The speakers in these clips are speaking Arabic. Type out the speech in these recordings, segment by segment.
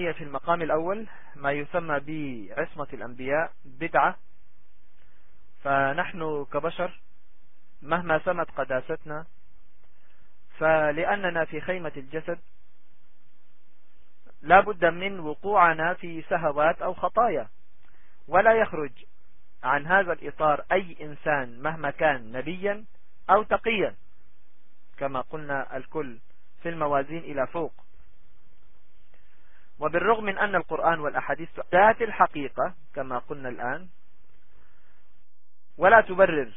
هي في المقام الأول ما يسمى بعصمة الأنبياء بدعة. فنحن كبشر مهما سمت قداستنا فلأننا في خيمة الجسد لا بد من وقوعنا في سهوات أو خطايا. ولا يخرج عن هذا الإطار أي إنسان مهما كان نبيا أو تقيا. كما قلنا الكل في الموازين إلى فوق. وبالرغم من أن القرآن والأحاديث ذات الحقيقة كما قلنا الآن ولا تبرر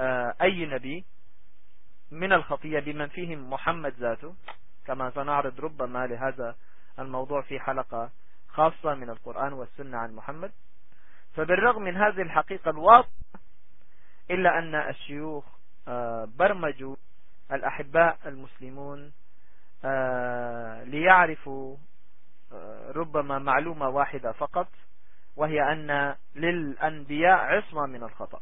آه، أي نبي من الخطية بمن فيهم محمد ذاته كما سنعرض ربما لهذا الموضوع في حلقة خاصة من القرآن والسنة عن محمد. فبالرغم من هذه الحقيقة الواضحة إلا أن الشيوخ آه، برمجوا الأحباء المسلمون آه، ليعرفوا ربما معلومة واحدة فقط وهي أن للأنبياء عصمة من الخطأ.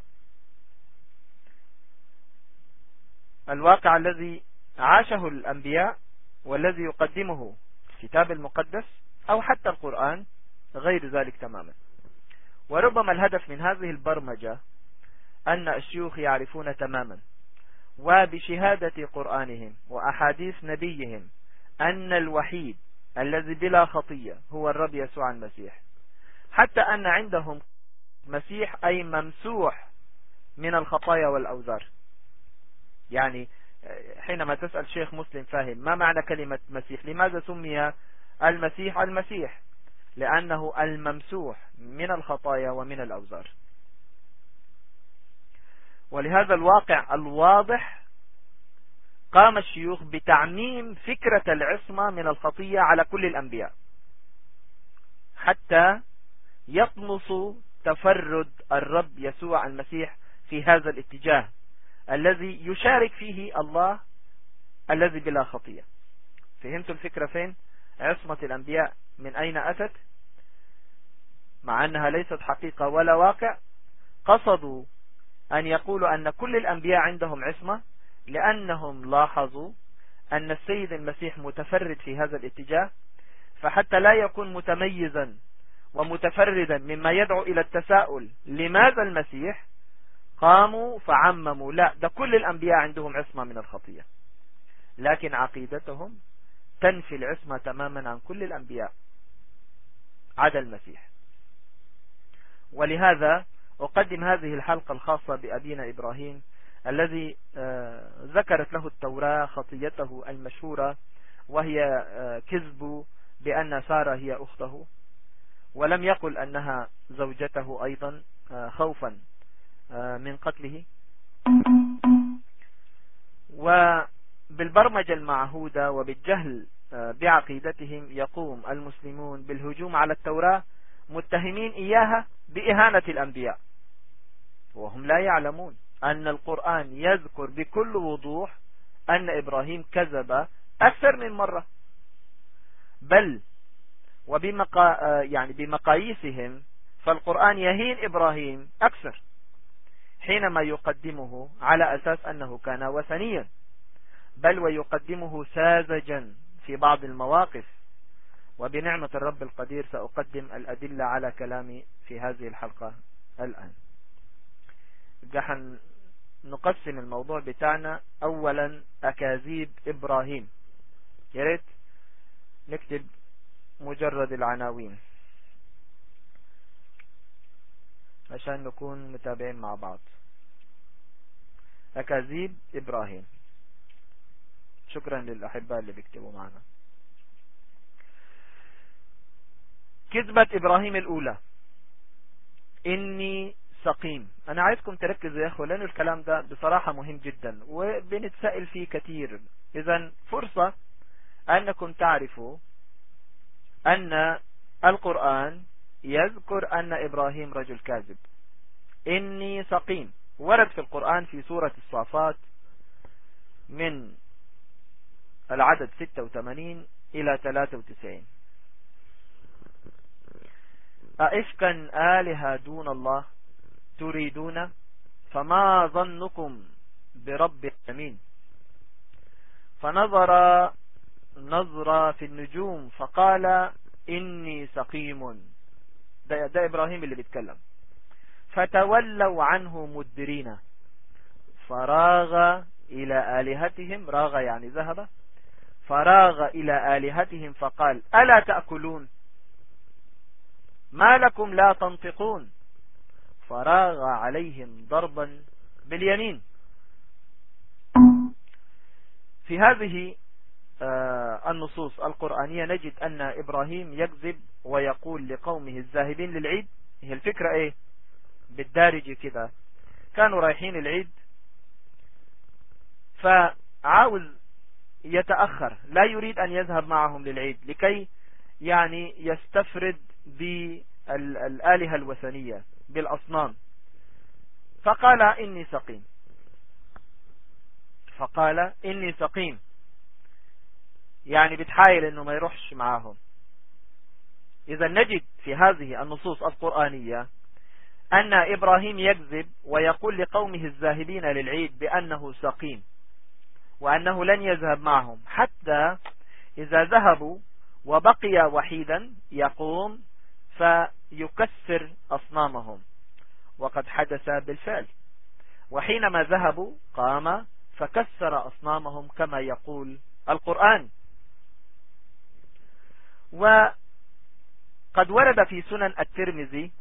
الواقع الذي عاشه الأنبياء والذي يقدمه الكتاب المقدس أو حتى القرآن غير ذلك تماما. وربما الهدف من هذه البرمجة أن الشيوخ يعرفون تماما وبشهادة قرآنهم وأحاديث نبيهم أن الوحيد الذي بلا خطية هو الرب يسوع المسيح. حتى أن عندهم مسيح أي ممسوح من الخطايا والأوزار. يعني حينما تسأل شيخ مسلم فاهم ما معنى كلمة مسيح؟ لماذا سمي المسيح المسيح؟ لأنه الممسوح من الخطايا ومن الأوزار. ولهذا الواقع الواضح قام الشيوخ بتعميم فكرة العصمة من الخطية على كل الأنبياء. حتى يطمس تفرد الرب يسوع المسيح في هذا الاتجاه الذي يشارك فيه الله الذي بلا خطية. فهمتوا الفكرة فين؟ عصمة الأنبياء من أين أتت؟ مع أنها ليست حقيقة ولا واقع قصدوا أن يقولوا أن كل الأنبياء عندهم عصمة لأنهم لاحظوا أن السيد المسيح متفرد في هذا الاتجاه فحتى لا يكون متميزا ومتفردا مما يدعو إلى التساؤل لماذا المسيح؟ قاموا فعمموا. لا ده كل الأنبياء عندهم عصمة من الخطية. لكن عقيدتهم تنفي العصمة تماما عن كل الأنبياء عدا المسيح. ولهذا أقدم هذه الحلقة الخاصة بأبينا إبراهيم الذي آه، ذكرت له التوراة خطيته المشهورة وهي آه، كذب بأن سارة هي أخته. ولم يقل أنها زوجته أيضا آه، خوفا من قتله. وبالبرمجة المعهودة وبالجهل بعقيدتهم يقوم المسلمون بالهجوم على التوراة متهمين إياها بإهانة الأنبياء. وهم لا يعلمون. أن القرآن يذكر بكل وضوح أن إبراهيم كذب أكثر من مرة. بل وبمقا يعني بمقاييسهم فالقرآن يهين إبراهيم أكثر حينما يقدمه على أساس أنه كان وثنيا بل ويقدمه ساذجا في بعض المواقف. وبنعمة الرب القدير سأقدم الأدلة على كلامي في هذه الحلقة الآن. جحن نقسم الموضوع بتاعنا. أولا أكاذيب إبراهيم. ياريت نكتب مجرد العناوين عشان نكون متابعين مع بعض. أكاذيب إبراهيم. شكرا للأحباء اللي بيكتبوا معنا. كذبة إبراهيم الأولى. إني سقيم أنا عايزكم تركزوا يا أخوة لأن الكلام ده بصراحة مهم جدا وبنتسأل فيه كثير. إذا فرصة أنكم تعرفوا أن القرآن يذكر أن إبراهيم رجل كاذب. إني سقيم. ورد في القرآن في سورة الصافات من العدد 86 إلى 93 أئفكا آلهة دون الله؟ تريدون فما ظنكم برب العالمين. فنظر نظرة في النجوم فقال إني سقيم. ده, ده إبراهيم اللي بيتكلم. فتولوا عنه مدبرين. فراغ إلى آلهتهم راغ يعني ذهب. فراغ إلى آلهتهم فقال ألا تأكلون؟ ما لكم لا تنطقون. فراغ عليهم ضربا باليمين. في هذه آه، النصوص القرآنية نجد أن إبراهيم يكذب ويقول لقومه الذاهبين للعيد. هي الفكرة إيه؟ بالدارج كده كانوا رايحين العيد فعاوز يتأخر لا يريد أن يذهب معهم للعيد لكي يعني يستفرد بالآلهة الوثنية. بالأصنام. فقال إني سقيم. فقال إني سقيم. يعني بتحايل إنه ما يروحش معاهم. إذا نجد في هذه النصوص القرآنية أن إبراهيم يكذب ويقول لقومه الذاهبين للعيد بأنه سقيم وأنه لن يذهب معهم. حتى إذا ذهبوا وبقي وحيدا يقوم فيكسر أصنامهم. وقد حدث بالفعل. وحينما ذهبوا قام فكسر أصنامهم كما يقول القرآن. وقد ورد في سنن الترمذي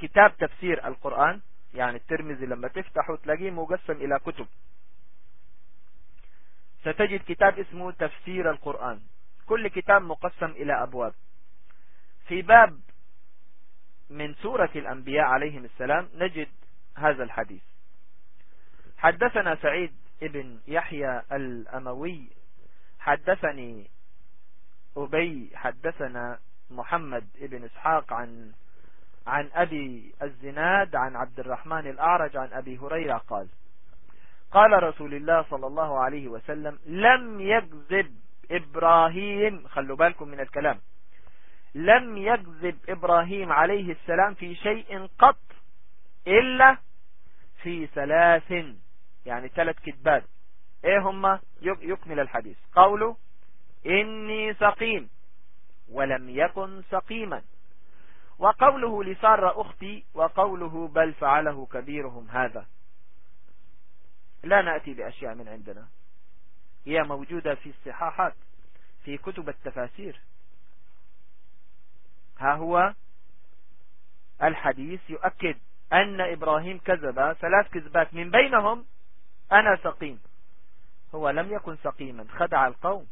كتاب تفسير القرآن. يعني الترمذي لما تفتحه تلاقيه مقسم إلى كتب. ستجد كتاب اسمه تفسير القرآن. كل كتاب مقسم إلى أبواب. في باب من سورة الأنبياء عليهم السلام نجد هذا الحديث. حدثنا سعيد ابن يحيى الأموي حدثني أبي حدثنا محمد ابن إسحاق عن عن أبي الزناد عن عبد الرحمن الأعرج عن أبي هريرة قال قال رسول الله صلى الله عليه وسلم لم يكذب إبراهيم. خلوا بالكم من الكلام. لم يكذب إبراهيم عليه السلام في شيء قط إلا في ثلاث يعني ثلاث كذبات. إيه هما يكمل الحديث. قوله إني سقيم ولم يكن سقيما. وقوله لسارة أختي وقوله بل فعله كبيرهم هذا. لا نأتي بأشياء من عندنا. هي موجودة في الصحاحات في كتب التفاسير. ها هو الحديث يؤكد أن إبراهيم كذب ثلاث كذبات من بينهم أنا سقيم. هو لم يكن سقيما خدع القوم.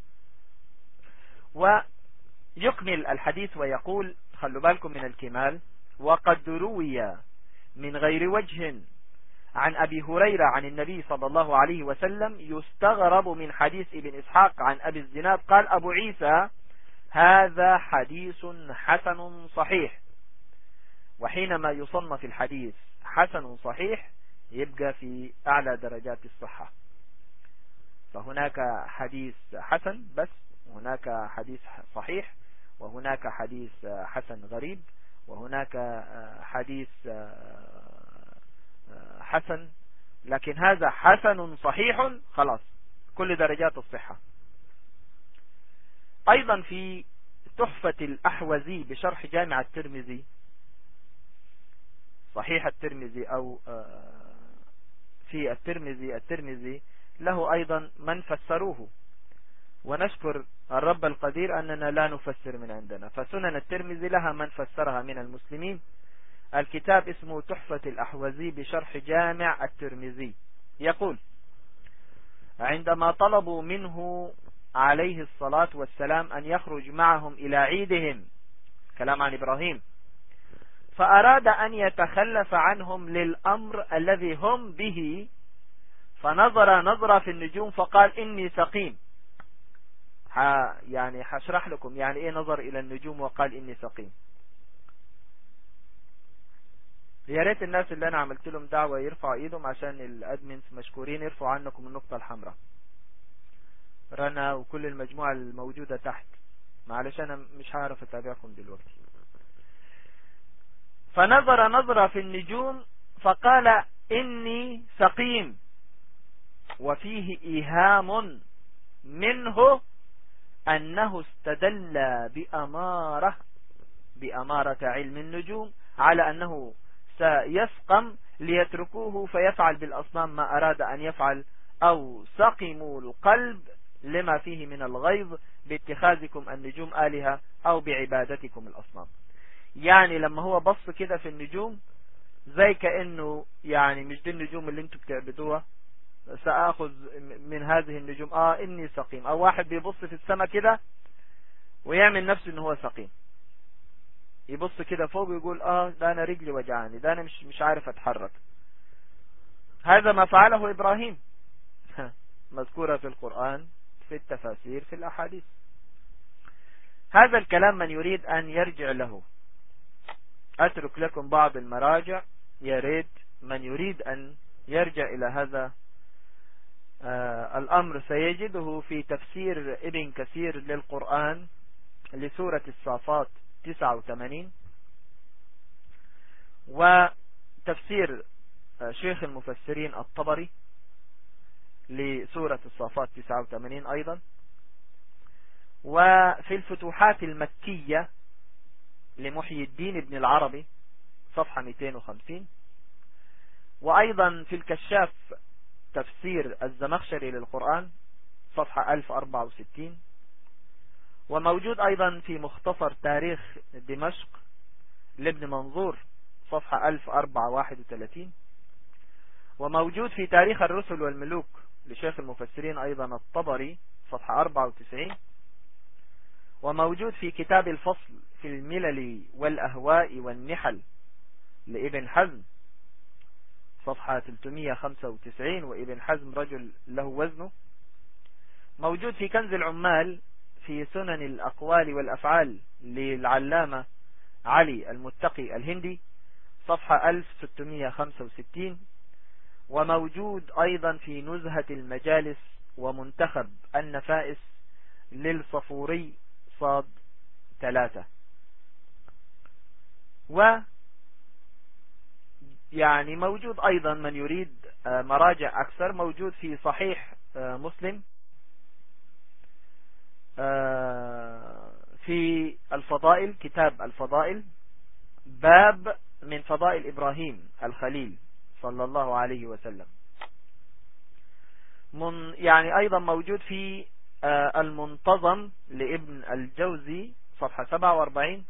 ويكمل الحديث ويقول خلوا بالكم من الكمال وقد روي من غير وجه عن أبي هريرة عن النبي صلى الله عليه وسلم يستغرب من حديث ابن إسحاق عن أبي الزناد قال أبو عيسى هذا حديث حسن صحيح. وحينما يصنف الحديث حسن صحيح يبقى في أعلى درجات الصحة. فهناك حديث حسن بس هناك حديث صحيح وهناك حديث حسن غريب وهناك حديث حسن لكن هذا حسن صحيح خلاص كل درجات الصحة. أيضا في تحفة الأحوزي بشرح جامع الترمذي صحيح الترمذي أو في الترمذي الترمذي له أيضا من فسروه. ونشكر الرب القدير أننا لا نفسر من عندنا. فسنن الترمذي لها من فسرها من المسلمين. الكتاب اسمه تحفة الأحوزي بشرح جامع الترمذي. يقول عندما طلبوا منه عليه الصلاة والسلام أن يخرج معهم إلى عيدهم. كلام عن إبراهيم. فأراد أن يتخلف عنهم للأمر الذي هم به فنظر نظرة في النجوم فقال إني سقيم. يعني حشرح لكم يعني إيه نظر إلى النجوم وقال إني سقيم. يا ريت الناس اللي أنا عملت لهم دعوة يرفعوا إيدهم عشان الأدمنز مشكورين يرفعوا عنكم النقطة الحمراء. رنا وكل المجموعة الموجودة تحت. معلش أنا مش هعرف أتابعكم دلوقتي. فنظر نظرة في النجوم فقال إني سقيم. وفيه إيهام منه أنه استدل بأمارة بأمارة علم النجوم على أنه سيسقم ليتركوه فيفعل بالأصنام ما أراد أن يفعل أو سقموا القلب لما فيه من الغيظ باتخاذكم النجوم آلهة أو بعبادتكم الأصنام. يعني لما هو بص كده في النجوم زي كأنه يعني مش دي النجوم اللي أنتوا بتعبدوها سأخذ من هذه النجوم آه إني سقيم. أو واحد بيبص في السماء كده ويعمل نفسه إن هو سقيم. يبص كده فوق ويقول آه ده أنا رجلي وجعاني ده أنا مش مش عارف أتحرك. هذا ما فعله إبراهيم. مذكورة في القرآن. في التفاسير في الأحاديث. هذا الكلام من يريد أن يرجع له. أترك لكم بعض المراجع. يا ريت من يريد أن يرجع إلى هذا آه الأمر سيجده في تفسير ابن كثير للقرآن لسورة الصافات 89 وتفسير شيخ المفسرين الطبري لسورة الصافات 89 أيضا. وفي الفتوحات المكية لمحيي الدين ابن العربي صفحة 250 وأيضا في الكشاف تفسير الزمخشري للقرآن صفحة 1064 وموجود أيضا في مختصر تاريخ دمشق لابن منظور صفحة 1431 وموجود في تاريخ الرسل والملوك لشيخ المفسرين أيضا الطبري صفحة 94 وموجود في كتاب الفصل في الملل والأهواء والنحل لابن حزم صفحة 395 وابن حزم رجل له وزنه. موجود في كنز العمال في سنن الأقوال والأفعال للعلامة علي المتقي الهندي صفحة 1665 وموجود أيضا في نزهة المجالس ومنتخب النفائس للصفوري صاد ثلاثة. و يعني موجود أيضا من يريد آه، مراجع أكثر موجود في صحيح آه، مسلم آه، في الفضائل كتاب الفضائل باب من فضائل إبراهيم الخليل. صلى الله عليه وسلم من يعني أيضا موجود في المنتظم لابن الجوزي صفحة 47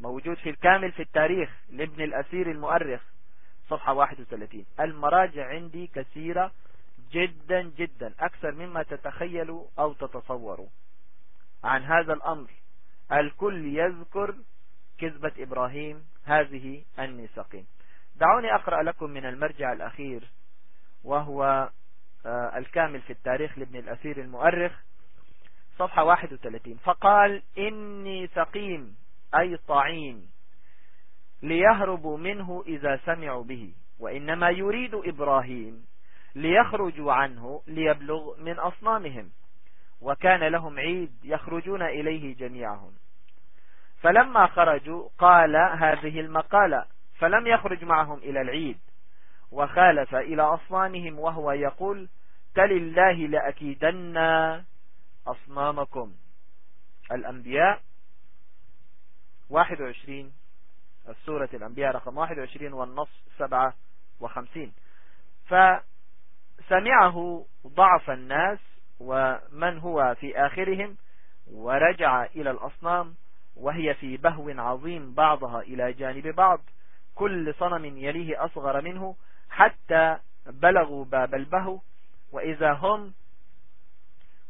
موجود في الكامل في التاريخ لابن الأسير المؤرخ صفحة 31 المراجع عندي كثيرة جدا جدا أكثر مما تتخيلوا أو تتصوروا عن هذا الأمر الكل يذكر كذبة إبراهيم هذه النسقين دعوني أقرأ لكم من المرجع الأخير وهو آه، الكامل في التاريخ لابن الأثير المؤرخ صفحة 31 فقال إني سقيم أي طعين ليهربوا منه إذا سمعوا به وإنما يريد إبراهيم ليخرجوا عنه ليبلغ من أصنامهم وكان لهم عيد يخرجون إليه جميعهم. فلما خرجوا قال هذه المقالة فلم يخرج معهم إلى العيد وخالف إلى أصنامهم وهو يقول تل الله لأكيدن أصنامكم. الأنبياء 21 السورة الأنبياء رقم 21 والنص 57 فسمعه ضعف الناس ومن هو في آخرهم؟ ورجع إلى الأصنام وهي في بهو عظيم بعضها إلى جانب بعض. كل صنم يليه أصغر منه حتى بلغوا باب البهو وإذا هم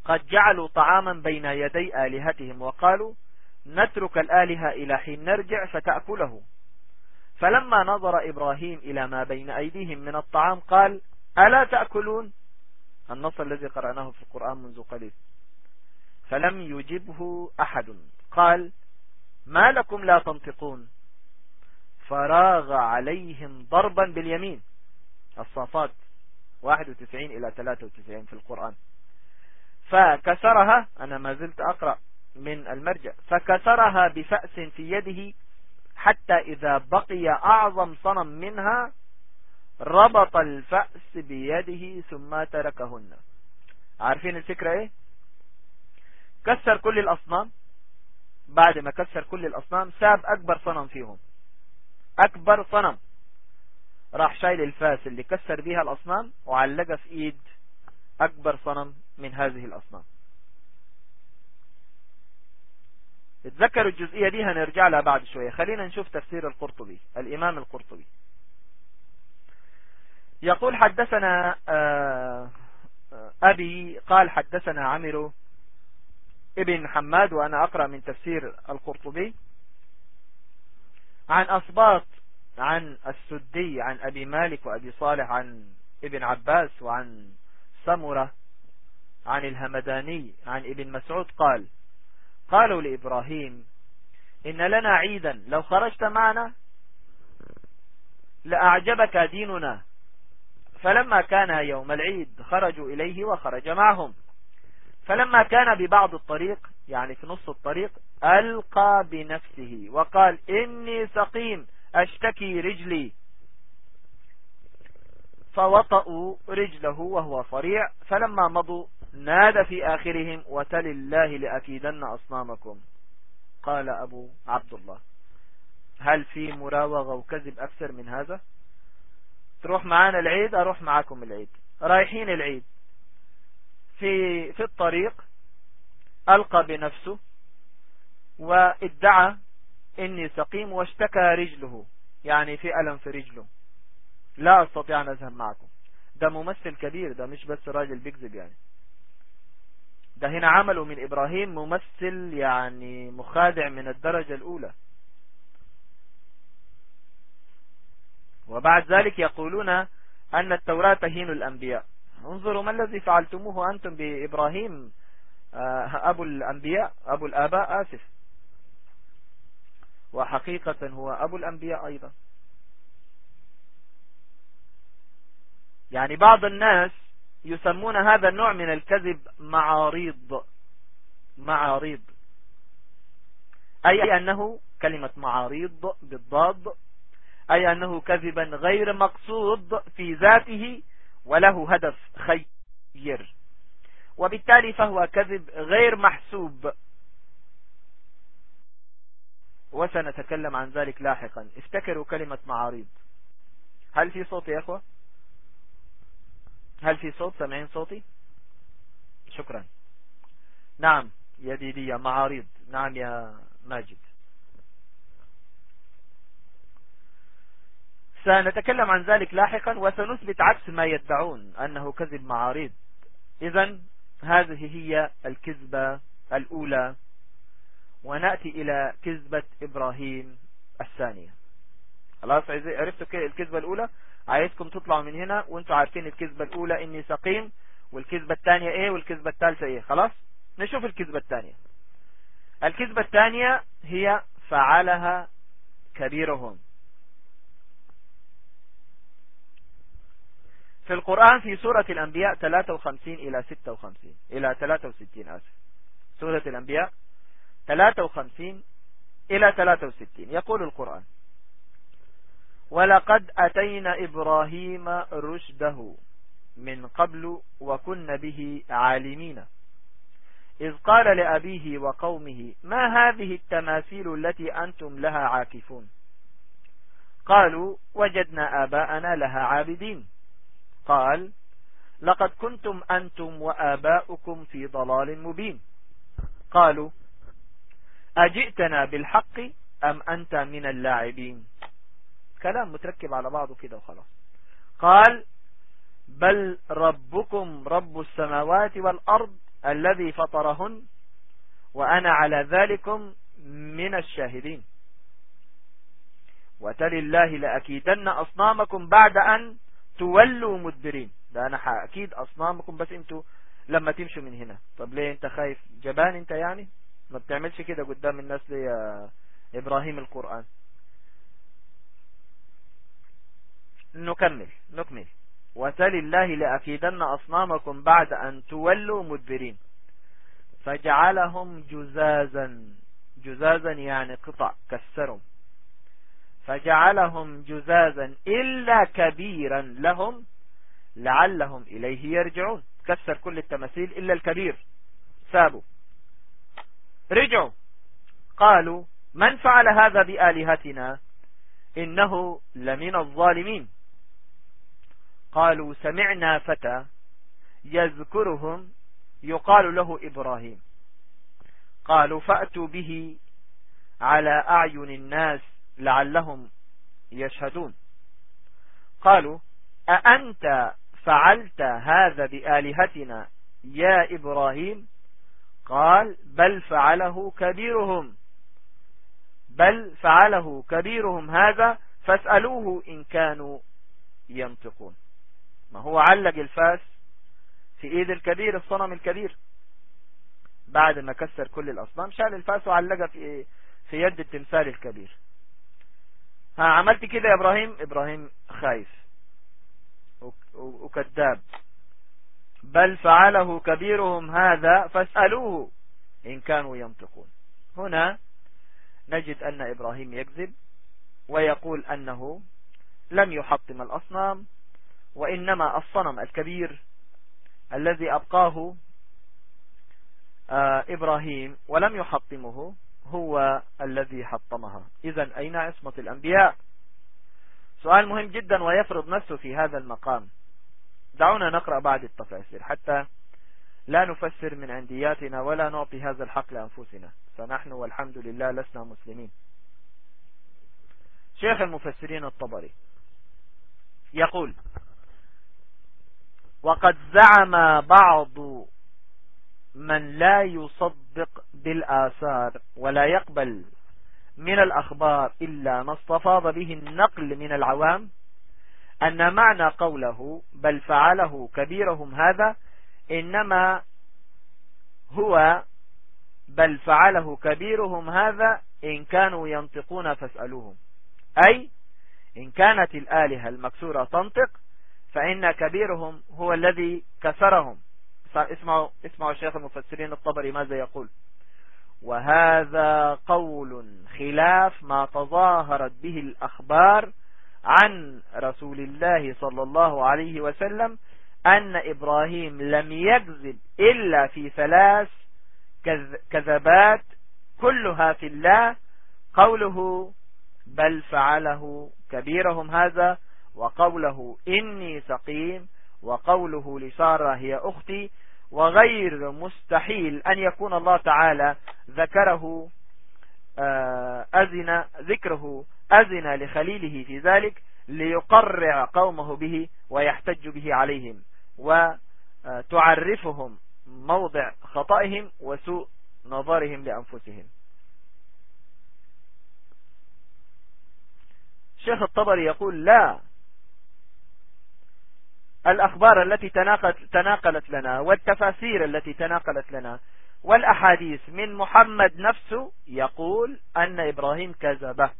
قد جعلوا طعاما بين يدي آلهتهم وقالوا نترك الآلهة إلى حين نرجع فتأكله. فلما نظر إبراهيم إلى ما بين أيديهم من الطعام قال ألا تأكلون؟ النص الذي قرأناه في القرآن منذ قليل. فلم يجبه أحد. قال ما لكم لا تنطقون؟ فراغ عليهم ضربا باليمين. الصافات 91 إلى 93 في القرآن. فكسرها أنا ما زلت أقرأ من المرجع فكسرها بفأس في يده حتى إذا بقي أعظم صنم منها ربط الفأس بيده ثم تركهن. عارفين الفكرة إيه؟ كسر كل الأصنام. بعد ما كسر كل الأصنام ساب أكبر صنم فيهم. أكبر صنم. راح شايل الفاس اللي كسر بيها الأصنام وعلقها في إيد أكبر صنم من هذه الأصنام. اتذكروا الجزئية دي؟ هنرجع لها بعد شوية. خلينا نشوف تفسير القرطبي الإمام القرطبي. يقول حدثنا آه، أبي قال حدثنا عمرو ابن حماد وأنا أقرأ من تفسير القرطبي. عن أصباط عن السدي عن أبي مالك وأبي صالح عن ابن عباس وعن سمرة عن الهمداني عن ابن مسعود قال قالوا لإبراهيم إن لنا عيدا لو خرجت معنا لأعجبك ديننا فلما كان يوم العيد خرجوا إليه وخرج معهم. فلما كان ببعض الطريق يعني في نص الطريق ألقى بنفسه وقال إني سقيم أشتكي رجلي. فوطأوا رجله وهو صريع فلما مضوا نادى في آخرهم وتل الله لأكيدن أصنامكم. قال أبو عبد الله هل في مراوغة وكذب أكثر من هذا؟ تروح معانا العيد؟ أروح معاكم العيد. رايحين العيد. في في الطريق ألقى بنفسه وادعى إني سقيم واشتكى رجله يعني في ألم في رجله. لا أستطيع أن أذهب معكم. ده ممثل كبير ده مش بس راجل بيكذب يعني. ده هنا عملوا من إبراهيم ممثل يعني مخادع من الدرجة الأولى. وبعد ذلك يقولون أن التوراة تهين الأنبياء. انظروا ما الذي فعلتموه أنتم بإبراهيم آه، أبو الأنبياء أبو الآباء آسف. وحقيقة هو أبو الأنبياء أيضا. يعني بعض الناس يسمون هذا النوع من الكذب معاريض معاريض. أي أنه كلمة معاريض بالضاد أي أنه كذبا غير مقصود في ذاته وله هدف خير. وبالتالي فهو كذب غير محسوب. وسنتكلم عن ذلك لاحقا. افتكروا كلمة معاريض هل في صوت يا أخوة؟ هل في صوت؟ سمعين صوتي؟ شكرا. نعم يا ديدية معاريض نعم يا ماجد. سنتكلم عن ذلك لاحقا وسنثبت عكس ما يدعون أنه كذب معاريض إذا هذه هي الكذبة الأولى ونأتي إلى كذبة إبراهيم الثانية. خلاص عرفتوا الكذبة الأولى؟ عايزكم تطلعوا من هنا وانتوا عارفين الكذبة الأولى إني سقيم والكذبة الثانية إيه والكذبة الثالثة إيه. خلاص؟ نشوف الكذبة الثانية. الكذبة الثانية هي فعلها كبيرهم. في القرآن في سورة الأنبياء 53 إلى 56 إلى 63 آسف. سورة الأنبياء 53 إلى 63 يقول القرآن ولقد أتينا إبراهيم رشده من قبل وكن به عالمين. إذ قال لأبيه وقومه ما هذه التماثيل التي أنتم لها عاكفون؟ قالوا وجدنا آباءنا لها عابدين. قال لقد كنتم أنتم وآباؤكم في ضلال مبين. قالوا أجئتنا بالحق أم أنت من اللاعبين؟ كلام متركب على بعضه كده وخلاص. قال بل ربكم رب السماوات والأرض الذي فطرهن وأنا على ذلكم من الشاهدين. وتل الله لأكيدن أصنامكم بعد أن تولوا مدبرين. ده أنا أكيد أصنامكم بس أنتوا لما تمشوا من هنا. طب ليه أنت خايف؟ جبان أنت يعني؟ ما بتعملش كده قدام الناس ليه يا إبراهيم القرآن؟ نكمل نكمل. وتل الله لأكيدن أصنامكم بعد أن تولوا مدبرين. فجعلهم جزازا. جزازا يعني قطع كسرهم. فجعلهم جزازا إلا كبيرا لهم لعلهم إليه يرجعون. كسر كل التماثيل إلا الكبير. سابوا. رجعوا. قالوا من فعل هذا بآلهتنا؟ إنه لمن الظالمين. قالوا سمعنا فتى يذكرهم يقال له إبراهيم. قالوا فأتوا به على أعين الناس لعلهم يشهدون. قالوا أأنت فعلت هذا بآلهتنا يا إبراهيم؟ قال بل فعله كبيرهم. بل فعله كبيرهم هذا فاسألوه إن كانوا ينطقون. ما هو علق الفاس في إيد الكبير الصنم الكبير؟ بعد ما كسر كل الأصنام شال الفاس وعلقها في في يد التمثال الكبير. عملت كده يا إبراهيم؟ إبراهيم خايف. وكذاب. بل فعله كبيرهم هذا فاسألوه إن كانوا ينطقون. هنا نجد أن إبراهيم يكذب ويقول أنه لم يحطم الأصنام وإنما الصنم الكبير الذي أبقاه آه، إبراهيم ولم يحطمه. هو الذي حطمها. إذا أين عصمة الأنبياء؟ سؤال مهم جدا ويفرض نفسه في هذا المقام. دعونا نقرأ بعض التفاسير حتى لا نفسر من عندياتنا ولا نعطي هذا الحق لأنفسنا. فنحن والحمد لله لسنا مسلمين. شيخ المفسرين الطبري يقول وقد زعم بعض من لا يصدق بالآثار ولا يقبل من الأخبار إلا ما استفاض به النقل من العوام أن معنى قوله بل فعله كبيرهم هذا إنما هو بل فعله كبيرهم هذا إن كانوا ينطقون فاسألوهم. أي إن كانت الآلهة المكسورة تنطق فإن كبيرهم هو الذي كسرهم. اسمعوا, اسمعوا الشيخ المفسرين الطبري ماذا يقول. وهذا قول خلاف ما تظاهرت به الأخبار عن رسول الله صلى الله عليه وسلم أن إبراهيم لم يكذب إلا في ثلاث كذبات كلها في الله. قوله بل فعله كبيرهم هذا وقوله إني سقيم. وقوله لسارة هي أختي وغير مستحيل أن يكون الله تعالى ذكره آه، أذن ذكره أذن لخليله في ذلك ليقرع قومه به ويحتج به عليهم وتعرفهم موضع خطئهم وسوء نظرهم لأنفسهم. شيخ الطبري يقول لا الأخبار التي تناقلت لنا والتفاسير التي تناقلت لنا والأحاديث من محمد نفسه يقول أن إبراهيم كذبه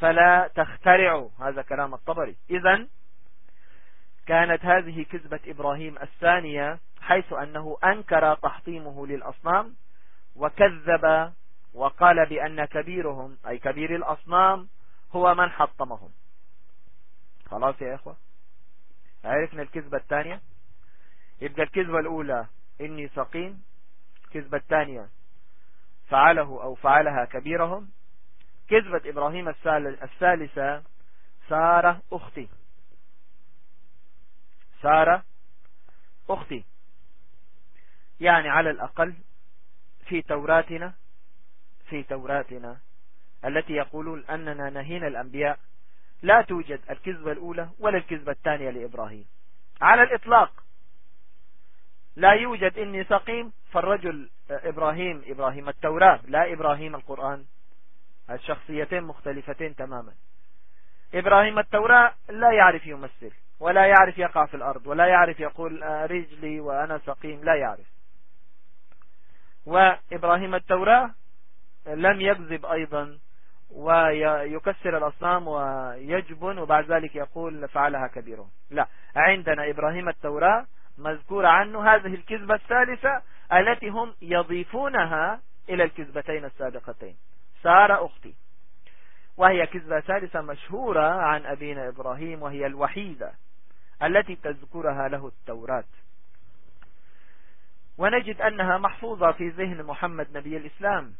فلا تخترعوا هذا كلام الطبري. إذا كانت هذه كذبة إبراهيم الثانية حيث أنه أنكر تحطيمه للأصنام وكذب وقال بأن كبيرهم أي كبير الأصنام هو من حطمهم. خلاص يا إخوة. عرفنا الكذبة الثانية؟ يبقى الكذبة الأولى إني سقيم. الكذبة الثانية فعله أو فعلها كبيرهم. كذبة إبراهيم الثالثة سارة أختي. سارة أختي. يعني على الأقل في توراتنا في توراتنا التي يقولون أننا نهينا الأنبياء لا توجد الكذبة الأولى ولا الكذبة الثانية لإبراهيم. على الإطلاق. لا يوجد إني سقيم فالرجل إبراهيم إبراهيم التوراة لا إبراهيم القرآن. الشخصيتين مختلفتين تماما. إبراهيم التوراة لا يعرف يمثل ولا يعرف يقع في الأرض ولا يعرف يقول آه، رجلي وأنا سقيم لا يعرف. وإبراهيم التوراة لم يكذب أيضا. ويكسر الأصنام ويجبن وبعد ذلك يقول فعلها كبيرهم. لا عندنا إبراهيم التوراة مذكور عنه هذه الكذبة الثالثة التي هم يضيفونها إلى الكذبتين السابقتين. سارة أختي. وهي كذبة ثالثة مشهورة عن أبينا إبراهيم وهي الوحيدة التي تذكرها له التوراة. ونجد أنها محفوظة في ذهن محمد نبي الإسلام.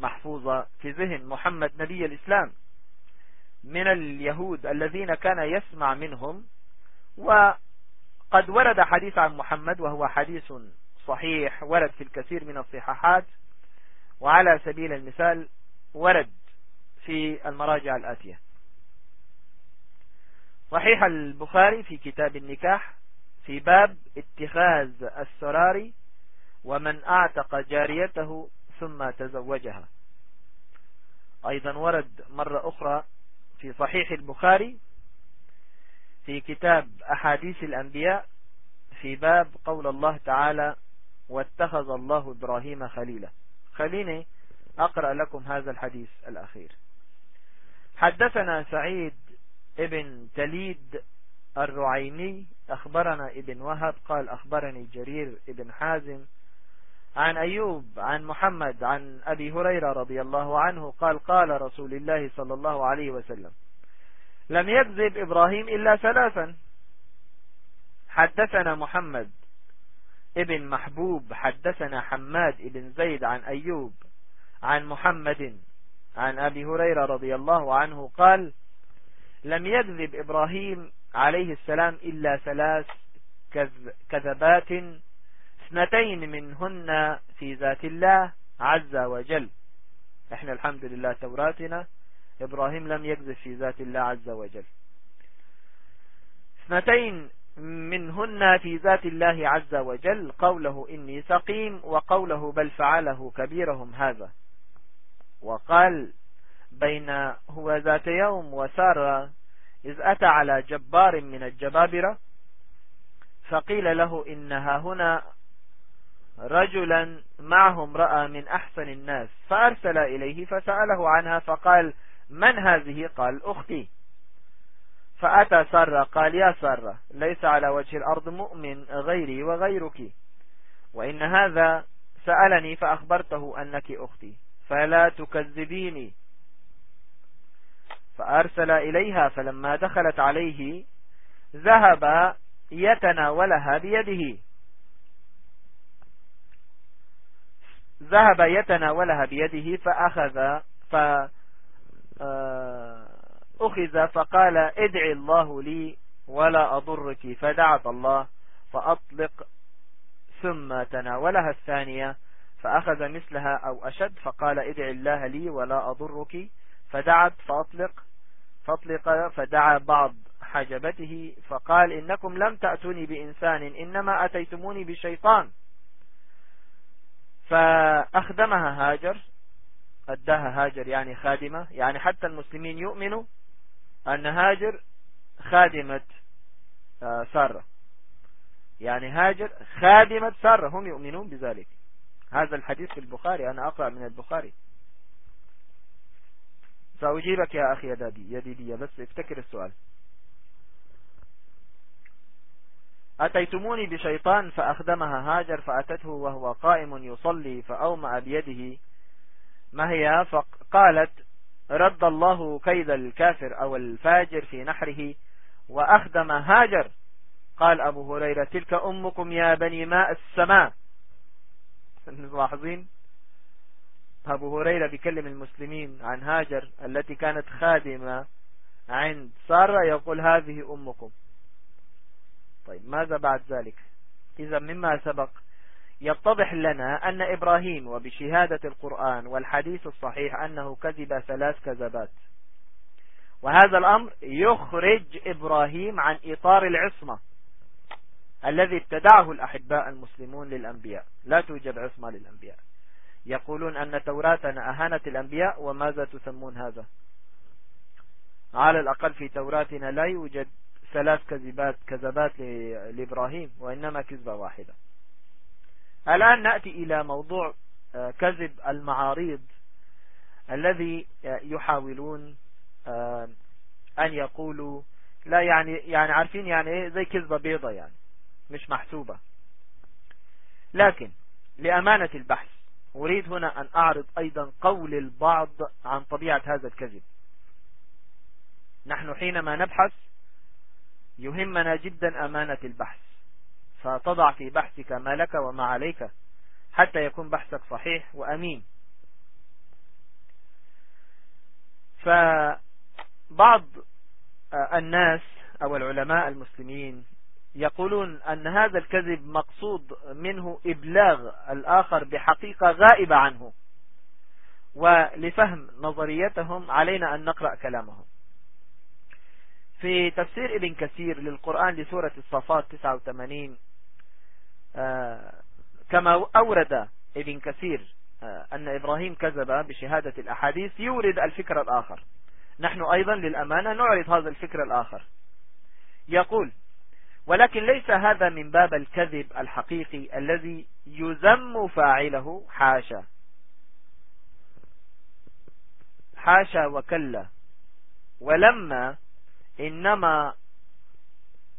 محفوظة في ذهن محمد نبي الإسلام من اليهود الذين كان يسمع منهم وقد ورد حديث عن محمد وهو حديث صحيح ورد في الكثير من الصحاحات وعلى سبيل المثال ورد في المراجع الآتية. صحيح البخاري في كتاب النكاح في باب اتخاذ السرار ومن أعتق جاريته ثم تزوجها. أيضا ورد مرة أخرى في صحيح البخاري في كتاب أحاديث الأنبياء في باب قول الله تعالى واتخذ الله إبراهيم خليلا. خليني أقرأ لكم هذا الحديث الأخير. حدثنا سعيد ابن تليد الرعيني أخبرنا ابن وهب قال أخبرني جرير ابن حازم عن أيوب عن محمد عن أبي هريرة رضي الله عنه قال قال رسول الله صلى الله عليه وسلم لم يكذب إبراهيم إلا ثلاثا. حدثنا محمد ابن محبوب حدثنا حماد ابن زيد عن أيوب عن محمد عن أبي هريرة رضي الله عنه قال لم يكذب إبراهيم عليه السلام إلا ثلاث كذبات اثنتين منهن في ذات الله عز وجل. إحنا الحمد لله توراتنا. إبراهيم لم يكذب في ذات الله عز وجل. اثنتين منهن في ذات الله عز وجل. قوله إني سقيم وقوله بل فعله كبيرهم هذا. وقال بين هو ذات يوم وسار إذ أتى على جبار من الجبابرة فقيل له إنها هنا رجلا معه امرأة من أحسن الناس فأرسل إليه فسأله عنها فقال من هذه؟ قال أختي. فأتى سارة قال يا سارة ليس على وجه الأرض مؤمن غيري وغيرك. وإن هذا سألني فأخبرته أنك أختي فلا تكذبيني. فأرسل إليها فلما دخلت عليه ذهب يتناولها بيده. ذهب يتناولها بيده فأخذ فأخذ آه، فقال ادعي الله لي ولا أضرك فدعت الله فأطلق ثم تناولها الثانية فأخذ مثلها أو أشد فقال ادعي الله لي ولا أضرك فدعت فأطلق فأطلق فدعا بعض حجبته فقال إنكم لم تأتوني بإنسان إنما أتيتموني بشيطان فأخدمها هاجر أداها هاجر يعني خادمة يعني حتى المسلمين يؤمنوا أن هاجر خادمة آه، سارة. يعني هاجر خادمة سارة هم يؤمنون بذلك. هذا الحديث في البخاري أنا أقرأ من البخاري. سأجيبك يا أخي يا دادي يا ديدي بس افتكر السؤال. أتيتموني بشيطان فأخدمها هاجر فأتته وهو قائم يصلي فأومأ بيده. ما هي؟ فقالت رد الله كيد الكافر أو الفاجر في نحره وأخدم هاجر. قال أبو هريرة تلك أمكم يا بني ماء السماء. ملاحظين؟ أبو هريرة بيكلم المسلمين عن هاجر التي كانت خادمة عند سارة يقول هذه أمكم. طيب ماذا بعد ذلك؟ إذا مما سبق يتضح لنا أن إبراهيم وبشهادة القرآن والحديث الصحيح أنه كذب ثلاث كذبات. وهذا الأمر يخرج إبراهيم عن إطار العصمة الذي ابتدعه الأحباء المسلمون للأنبياء. لا توجد عصمة للأنبياء. يقولون أن توراتنا أهانت الأنبياء وماذا تسمون هذا؟ على الأقل في توراتنا لا يوجد ثلاث كذبات كذبات لإبراهيم وإنما كذبة واحدة. الآن نأتي إلى موضوع آه، كذب المعاريض الذي آه، يحاولون آه، أن يقولوا. لا يعني يعني عارفين يعني إيه؟ زي كذبة بيضة يعني مش محسوبة. لكن لأمانة البحث أريد هنا أن أعرض أيضا قول البعض عن طبيعة هذا الكذب. نحن حينما نبحث يهمنا جدا أمانة البحث. فتضع في بحثك ما لك وما عليك حتى يكون بحثك صحيح وأمين. فبعض الناس أو العلماء المسلمين يقولون أن هذا الكذب مقصود منه إبلاغ الآخر بحقيقة غائبة عنه. ولفهم نظريتهم علينا أن نقرأ كلامهم. في تفسير ابن كثير للقرآن لسورة الصفات 89 آه، كما أورد ابن كثير آه، أن إبراهيم كذب بشهادة الأحاديث يورد الفكر الآخر. نحن أيضا للأمانة نعرض هذا الفكر الآخر. يقول ولكن ليس هذا من باب الكذب الحقيقي الذي يذم فاعله حاشا. حاشا وكلا. ولما إنما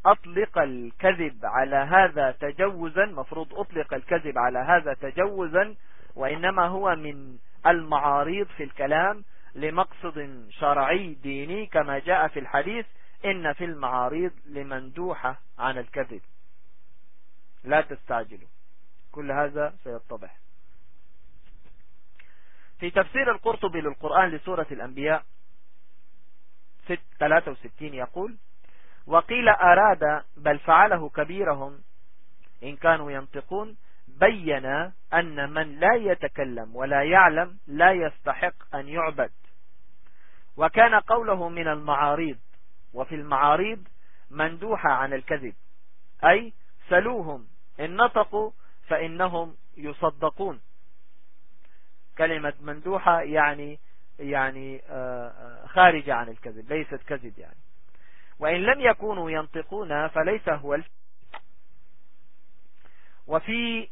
أطلق الكذب على هذا تجوزا مفروض أطلق الكذب على هذا تجوزا وإنما هو من المعاريض في الكلام لمقصد شرعي ديني كما جاء في الحديث إن في المعاريض لمندوحة عن الكذب. لا تستعجلوا. كل هذا سيتضح. في تفسير القرطبي للقرآن لسورة الأنبياء 63 يقول وقيل أراد بل فعله كبيرهم إن كانوا ينطقون بين أن من لا يتكلم ولا يعلم لا يستحق أن يعبد. وكان قوله من المعاريض وفي المعاريض مندوحة عن الكذب أي سلوهم إن نطقوا فإنهم يصدقون. كلمة مندوحة يعني يعني آه، آه، خارجة عن الكذب ليست كذب يعني. وإن لم يكونوا ينطقون فليس هو الف... وفي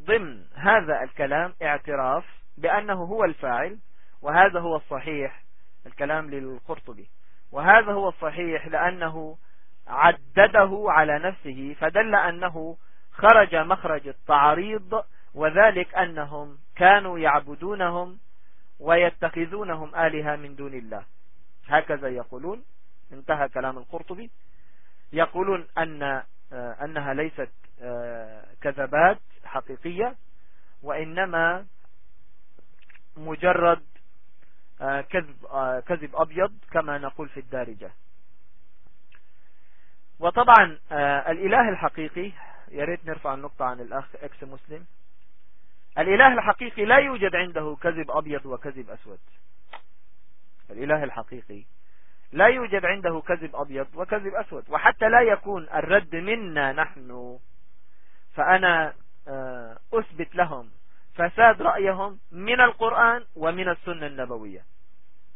ضمن هذا الكلام اعتراف بأنه هو الفاعل وهذا هو الصحيح الكلام للقرطبي. وهذا هو الصحيح لأنه عدده على نفسه فدل أنه خرج مخرج التعريض وذلك أنهم كانوا يعبدونهم ويتخذونهم آلهة من دون الله. هكذا يقولون انتهى كلام القرطبي. يقولون أن آه، أنها ليست آه، كذبات حقيقية وإنما مجرد آه، كذب كذب أبيض كما نقول في الدارجة. وطبعا الإله الحقيقي يا ريت نرفع النقطة عن الأخ إكس مسلم الإله الحقيقي لا يوجد عنده كذب أبيض وكذب أسود. الإله الحقيقي لا يوجد عنده كذب أبيض وكذب أسود. وحتى لا يكون الرد منا نحن فأنا آه، أثبت لهم فساد رأيهم من القرآن ومن السنة النبوية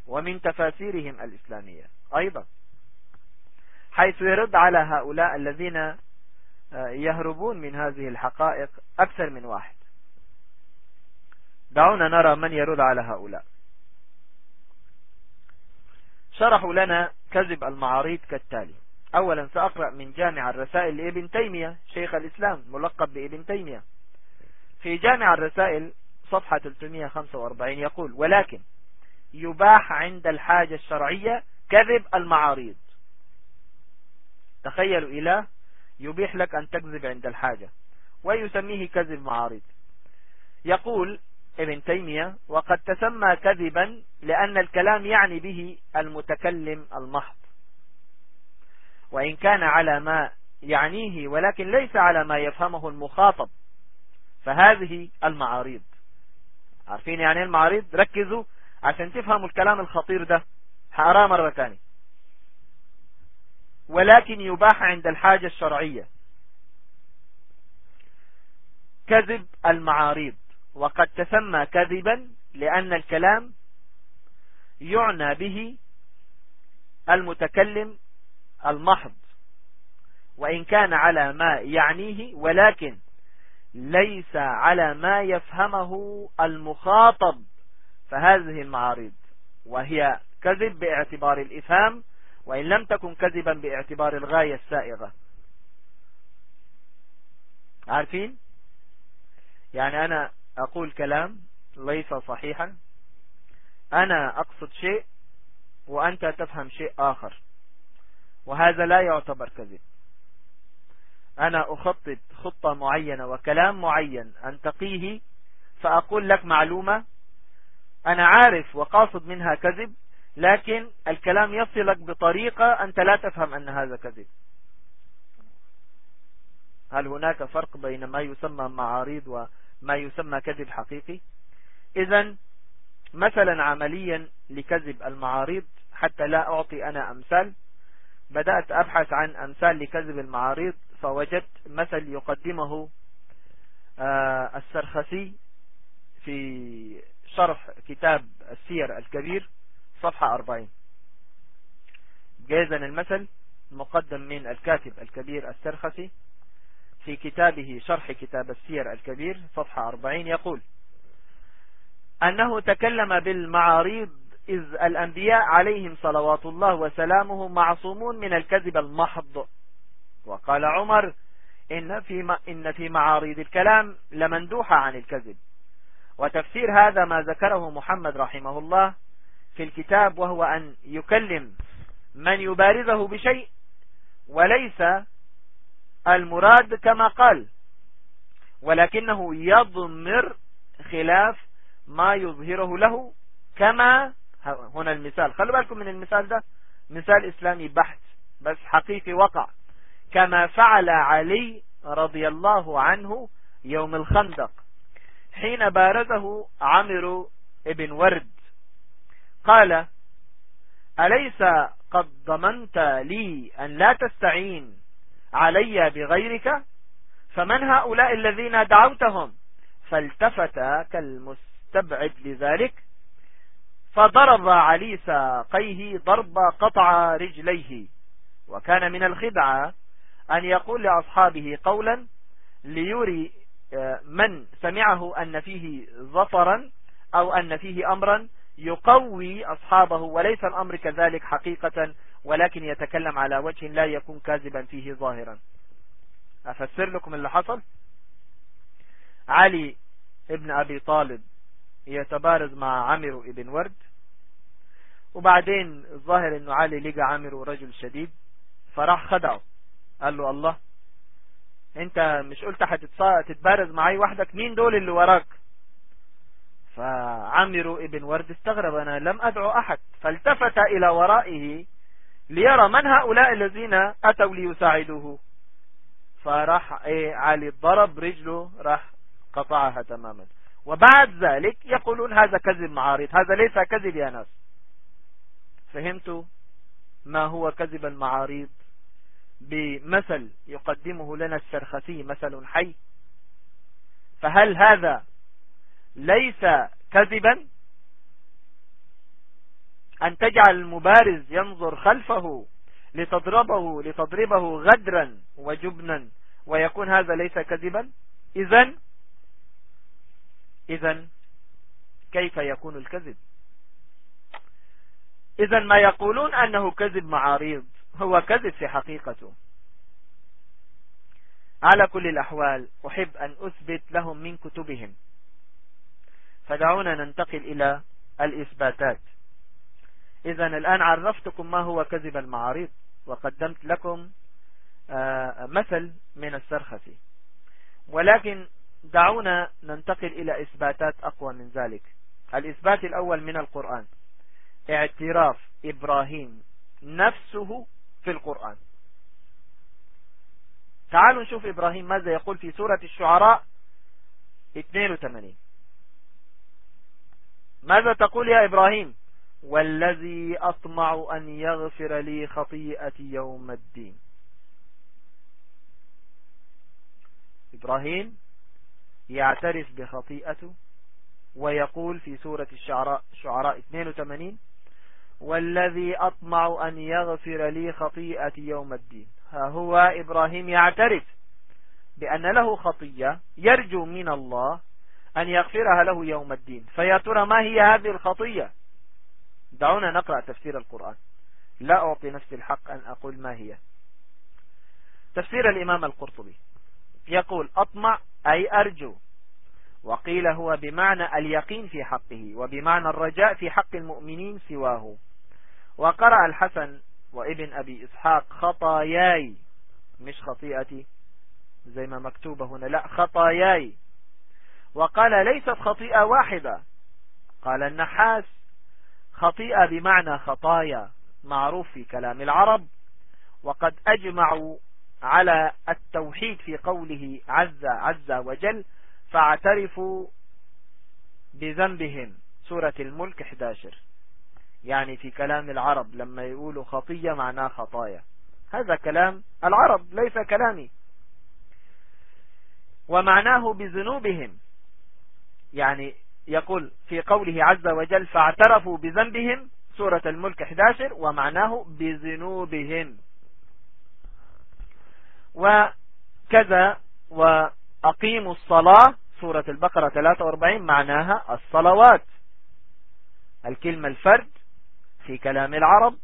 ومن تفاسيرهم الإسلامية أيضا. حيث يرد على هؤلاء الذين آه، يهربون من هذه الحقائق أكثر من واحد. دعونا نرى من يرد على هؤلاء. شرحوا لنا كذب المعاريض كالتالي. أولا سأقرأ من جامع الرسائل لابن تيمية شيخ الإسلام ملقب بابن تيمية. في جامع الرسائل صفحة 345 يقول ولكن يباح عند الحاجة الشرعية كذب المعاريض. تخيلوا إله يبيح لك أن تكذب عند الحاجة ويسميه كذب معارض. يقول ابن تيمية وقد تسمى كذبا لأن الكلام يعني به المتكلم المحض. وإن كان على ما يعنيه ولكن ليس على ما يفهمه المخاطب فهذه المعاريض. عارفين يعني المعاريض؟ ركزوا عشان تفهموا الكلام الخطير ده. حقراه مرة ثانية ولكن يباح عند الحاجة الشرعية. كذب المعاريض. وقد تسمى كذبا لأن الكلام يعنى به المتكلم المحض وإن كان على ما يعنيه ولكن ليس على ما يفهمه المخاطب. فهذه المعارض وهي كذب باعتبار الإفهام وإن لم تكن كذبا باعتبار الغاية السائغة. عارفين؟ يعني أنا أقول كلام ليس صحيحا. أنا أقصد شيء وأنت تفهم شيء آخر. وهذا لا يعتبر كذب. أنا أخطط خطة معينة وكلام معين أنتقيه فأقول لك معلومة. أنا عارف وقاصد منها كذب لكن الكلام يصلك بطريقة أنت لا تفهم أن هذا كذب. هل هناك فرق بين ما يسمى معاريض وما يسمى كذب حقيقي. إذا مثلا عمليا لكذب المعاريض حتى لا أعطي أنا أمثال. بدأت أبحث عن أمثال لكذب المعاريض فوجدت مثل يقدمه آه، السرخسي في شرح كتاب السير الكبير صفحة 40 جايزا المثل مقدم من الكاتب الكبير السرخسي. في كتابه شرح كتاب السير الكبير صفحة 40 يقول أنه تكلم بالمعاريض إذ الأنبياء عليهم صلوات الله وسلامه معصومون من الكذب المحض. وقال عمر إن في, إن في معاريض الكلام لمندوحة عن الكذب. وتفسير هذا ما ذكره محمد رحمه الله في الكتاب وهو أن يكلم من يبارزه بشيء وليس المراد كما قال ولكنه يضمر خلاف ما يظهره له كما هنا المثال. خلوا بالكم من المثال ده مثال إسلامي بحث بس حقيقي وقع. كما فعل علي رضي الله عنه يوم الخندق حين بارزه عمرو ابن ورد قال أليس قد ضمنت لي أن لا تستعين علي بغيرك فمن هؤلاء الذين دعوتهم؟ فالتفت كالمستبعد لذلك فضرب علي ساقيه ضرب قطع رجليه. وكان من الخدعة أن يقول لأصحابه قولا ليري آه، من سمعه أن فيه ظفرا أو أن فيه أمرا يقوي أصحابه وليس الأمر كذلك حقيقة ولكن يتكلم على وجه لا يكون كاذبا فيه ظاهرا. أفسر لكم اللي حصل؟ علي ابن أبي طالب يتبارز مع عمرو ابن ورد وبعدين الظاهر إنه علي لقى عمرو رجل شديد فراح خدعه. قال له الله أنت مش قلت هتتبارز معي وحدك؟ مين دول اللي وراك؟ فعمرو ابن ورد استغرب أنا لم أدعو أحد. فالتفت إلى ورائه ليرى من هؤلاء الذين أتوا ليساعدوه. فراح إيه علي ضرب رجله راح قطعها تماما. وبعد ذلك يقولون هذا كذب معارض هذا ليس كذب يا ناس. فهمتوا ما هو كذب المعارض؟ بمثل يقدمه لنا السرخسي مثل حي. فهل هذا ليس كذبا. أن تجعل المبارز ينظر خلفه لتضربه لتضربه غدرا وجبنا ويكون هذا ليس كذبا. إذا إذا كيف يكون الكذب؟ إذا ما يقولون أنه كذب معاريض هو كذب في حقيقته. على كل الأحوال أحب أن أثبت لهم من كتبهم. فدعونا ننتقل إلى الإثباتات. إذا الآن عرفتكم ما هو كذب المعارض وقدمت لكم آه، مثل من السرخسي ولكن دعونا ننتقل إلى إثباتات أقوى من ذلك. الإثبات الأول من القرآن. اعتراف إبراهيم نفسه في القرآن. تعالوا نشوف إبراهيم ماذا يقول في سورة الشعراء 82 ماذا تقول يا إبراهيم؟ والذي أطمع أن يغفر لي خطيئتي يوم الدين. إبراهيم يعترف بخطيئته ويقول في سورة الشعراء شعراء 82 والذي أطمع أن يغفر لي خطيئتي يوم الدين. ها هو إبراهيم يعترف بأن له خطية يرجو من الله أن يغفرها له يوم الدين. فيا ترى ما هي هذه الخطية؟ دعونا نقرأ تفسير القرآن. لا أعطي نفسي الحق أن أقول ما هي. تفسير الإمام القرطبي. يقول أطمع أي أرجو. وقيل هو بمعنى اليقين في حقه وبمعنى الرجاء في حق المؤمنين سواه. وقرأ الحسن وابن أبي إسحاق خطاياي. مش خطيئتي زي ما مكتوبة هنا. لا خطاياي. وقال ليست خطيئة واحدة. قال النحاس خطيئة بمعنى خطايا معروف في كلام العرب وقد أجمعوا على التوحيد في قوله عز عز وجل فاعترفوا بذنبهم. سورة الملك 11 يعني في كلام العرب لما يقولوا خطية معناه خطايا. هذا كلام العرب ليس كلامي. ومعناه بذنوبهم. يعني يقول في قوله عز وجل فاعترفوا بذنبهم سورة الملك 11 ومعناه بذنوبهم. وكذا وأقيموا الصلاة سورة البقرة 43 معناها الصلوات. الكلمة الفرد في كلام العرب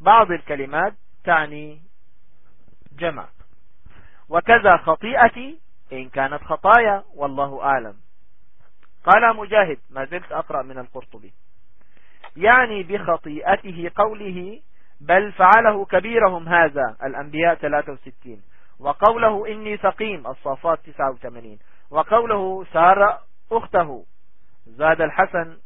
بعض الكلمات تعني جمع. وكذا خطيئتي إن كانت خطايا والله أعلم. قال مجاهد ما زلت أقرأ من القرطبي. يعني بخطيئته قوله بل فعله كبيرهم هذا الأنبياء 63 وقوله إني سقيم الصافات 89 وقوله سار أخته زاد الحسن.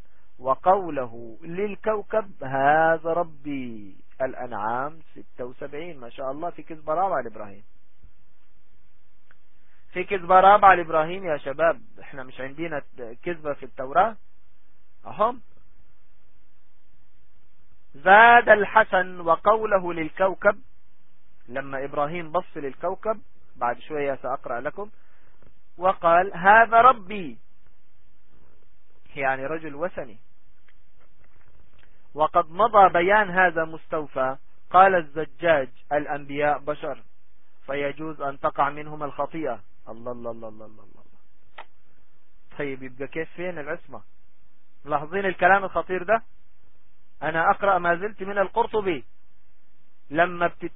وقوله للكوكب هذا ربي الأنعام 76 ما شاء الله في كذبة رابعة لإبراهيم في كذبة رابعة لإبراهيم يا شباب إحنا مش عندنا كذبة في التوراة. أهم. زاد الحسن وقوله للكوكب. لما إبراهيم بص للكوكب بعد شوية سأقرأ لكم. وقال هذا ربي. يعني رجل وثني. وقد مضى بيان هذا مستوفى. قال الزجاج الأنبياء بشر. فيجوز أن تقع منهم الخطيئة. الله الله الله الله الله, الله. طيب يبقى كيف فين العصمة؟ ملاحظين الكلام الخطير ده؟ أنا أقرأ ما زلت من القرطبي. لما بتت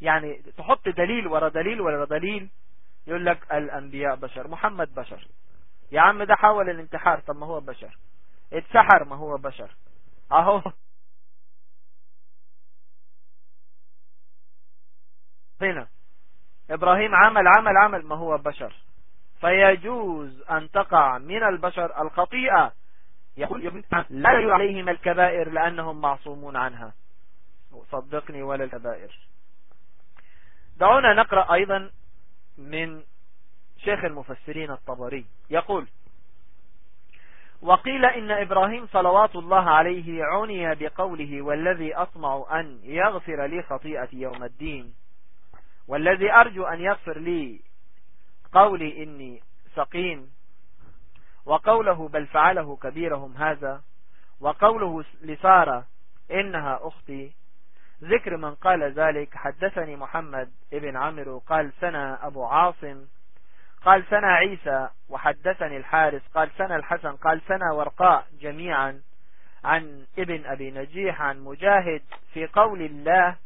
يعني تحط دليل ورا دليل ورا دليل يقول لك الأنبياء بشر محمد بشر. يا عم ده حاول الانتحار طب ما هو بشر. اتسحر ما هو بشر. أهو. هنا. إبراهيم عمل عمل عمل ما هو بشر. فيجوز أن تقع من البشر الخطيئة. يقول لا عليهم الكبائر لأنهم معصومون عنها. صدقني ولا الكبائر. دعونا نقرأ أيضا من شيخ المفسرين الطبري. يقول وقيل إن إبراهيم صلوات الله عليه عني بقوله والذي أطمع أن يغفر لي خطيئتي يوم الدين. والذي أرجو أن يغفر لي قولي إني سقيم وقوله بل فعله كبيرهم هذا وقوله لسارة إنها أختي ذكر من قال ذلك حدثني محمد ابن عمرو قال سنة أبو عاصم قال سنة عيسى وحدثني الحارس قال سنة الحسن قال سنة ورقاء جميعا عن ابن أبي نجيح عن مجاهد في قول الله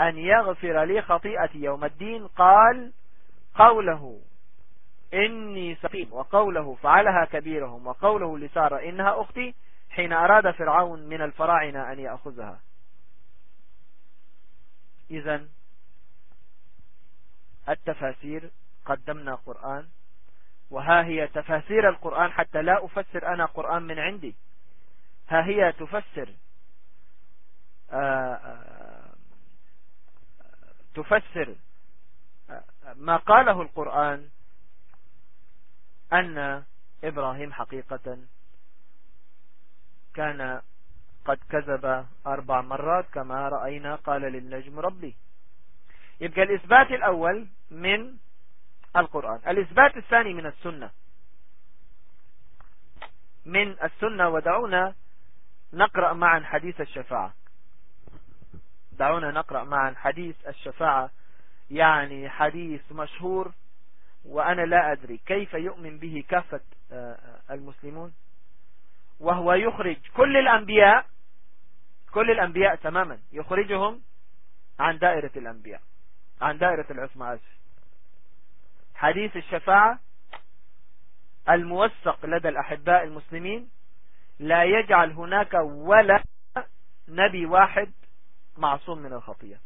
أن يغفر لي خطيئتي يوم الدين قال قوله إني سقيم وقوله فعلها كبيرهم وقوله لسارة إنها أختي حين أراد فرعون من الفراعنة أن يأخذها. إذا التفاسير قدمنا قرآن وها هي تفاسير القرآن حتى لا أفسر أنا قرآن من عندي. ها هي تفسر آه، آه، تفسر ما قاله القرآن أن إبراهيم حقيقة كان قد كذب أربع مرات كما رأينا قال للنجم ربي. يبقى الإثبات الأول من القرآن. الإثبات الثاني من السنة. من السنة ودعونا نقرأ معا حديث الشفاعة. دعونا نقرأ معا حديث الشفاعة يعني حديث مشهور وأنا لا أدري كيف يؤمن به كافة آه، آه، المسلمون؟ وهو يخرج كل الأنبياء كل الأنبياء تماما يخرجهم عن دائرة الأنبياء عن دائرة العثمة أسف. حديث الشفاعة الموثق لدى الأحباء المسلمين لا يجعل هناك ولا نبي واحد معصوم من الخطية.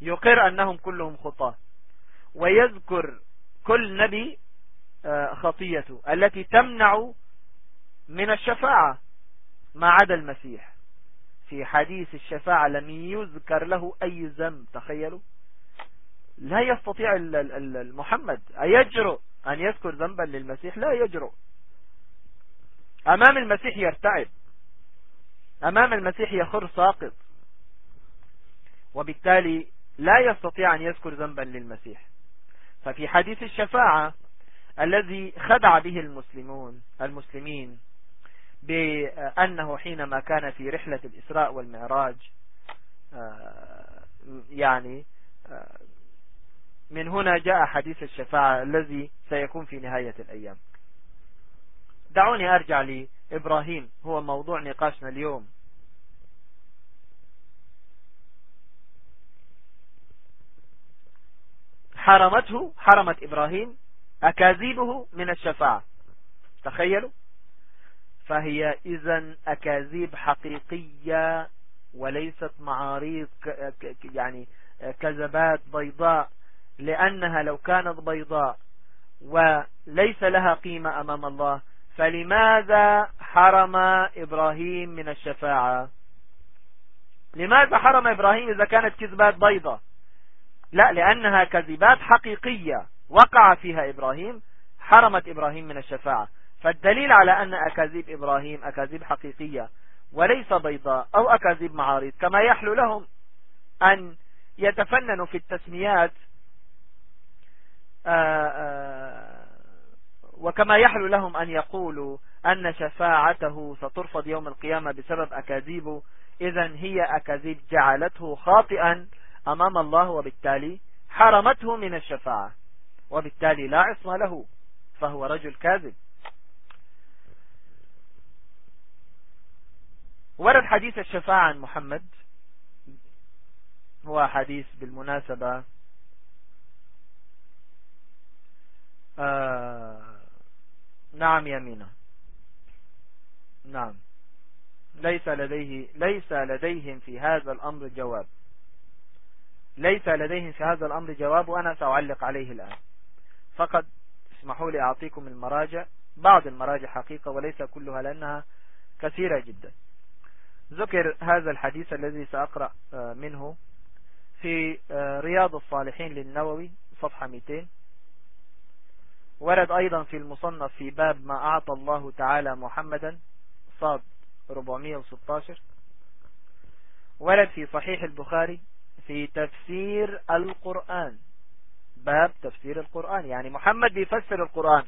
يقر أنهم كلهم خطاة. ويذكر كل نبي آه، خطيته التي تمنع من الشفاعة ما عدا المسيح. في حديث الشفاعة لم يذكر له أي ذنب تخيلوا. لا يستطيع المحمد أيجرؤ أن يذكر ذنبا للمسيح؟ لا يجرؤ. أمام المسيح يرتعب. أمام المسيح يخر ساقط. وبالتالي لا يستطيع أن يذكر ذنبا للمسيح. ففي حديث الشفاعة الذي خدع به المسلمون المسلمين بأنه حينما كان في رحلة الإسراء والمعراج آه، يعني آه، من هنا جاء حديث الشفاعة الذي سيكون في نهاية الأيام. دعوني أرجع لإبراهيم هو موضوع نقاشنا اليوم. حرمته حرمت إبراهيم أكاذيبه من الشفاعة. تخيلوا. فهي إذا أكاذيب حقيقية وليست معاريض يعني كذبات بيضاء لأنها لو كانت بيضاء وليس لها قيمة أمام الله فلماذا حرم إبراهيم من الشفاعة؟ لماذا حرم إبراهيم إذا كانت كذبات بيضة لا لأنها كذبات حقيقية وقع فيها إبراهيم حرمت إبراهيم من الشفاعة. فالدليل على أن أكاذيب إبراهيم أكاذيب حقيقية وليس بيضاء أو أكاذيب معارض كما يحلو لهم أن يتفننوا في التسميات آآ آآ وكما يحلو لهم أن يقولوا أن شفاعته سترفض يوم القيامة بسبب أكاذيبه إذا هي أكاذيب جعلته خاطئا أمام الله وبالتالي حرمته من الشفاعة وبالتالي لا عصم له فهو رجل كاذب. ورد حديث الشفاعة عن محمد هو حديث بالمناسبة آه نعم يمينة نعم. ليس لديه ليس لديهم في هذا الأمر جواب. ليس لديهم في هذا الأمر جواب وأنا سأعلق عليه الآن. فقط اسمحوا لي أعطيكم المراجع بعض المراجع حقيقة وليس كلها لأنها كثيرة جدا. ذكر هذا الحديث الذي سأقرأ آه، منه في آه، رياض الصالحين للنووي صفحة 200 ورد أيضا في المصنف في باب ما أعطى الله تعالى محمدا صاد 416 ورد في صحيح البخاري في تفسير القرآن. باب تفسير القرآن يعني محمد بيفسر القرآن.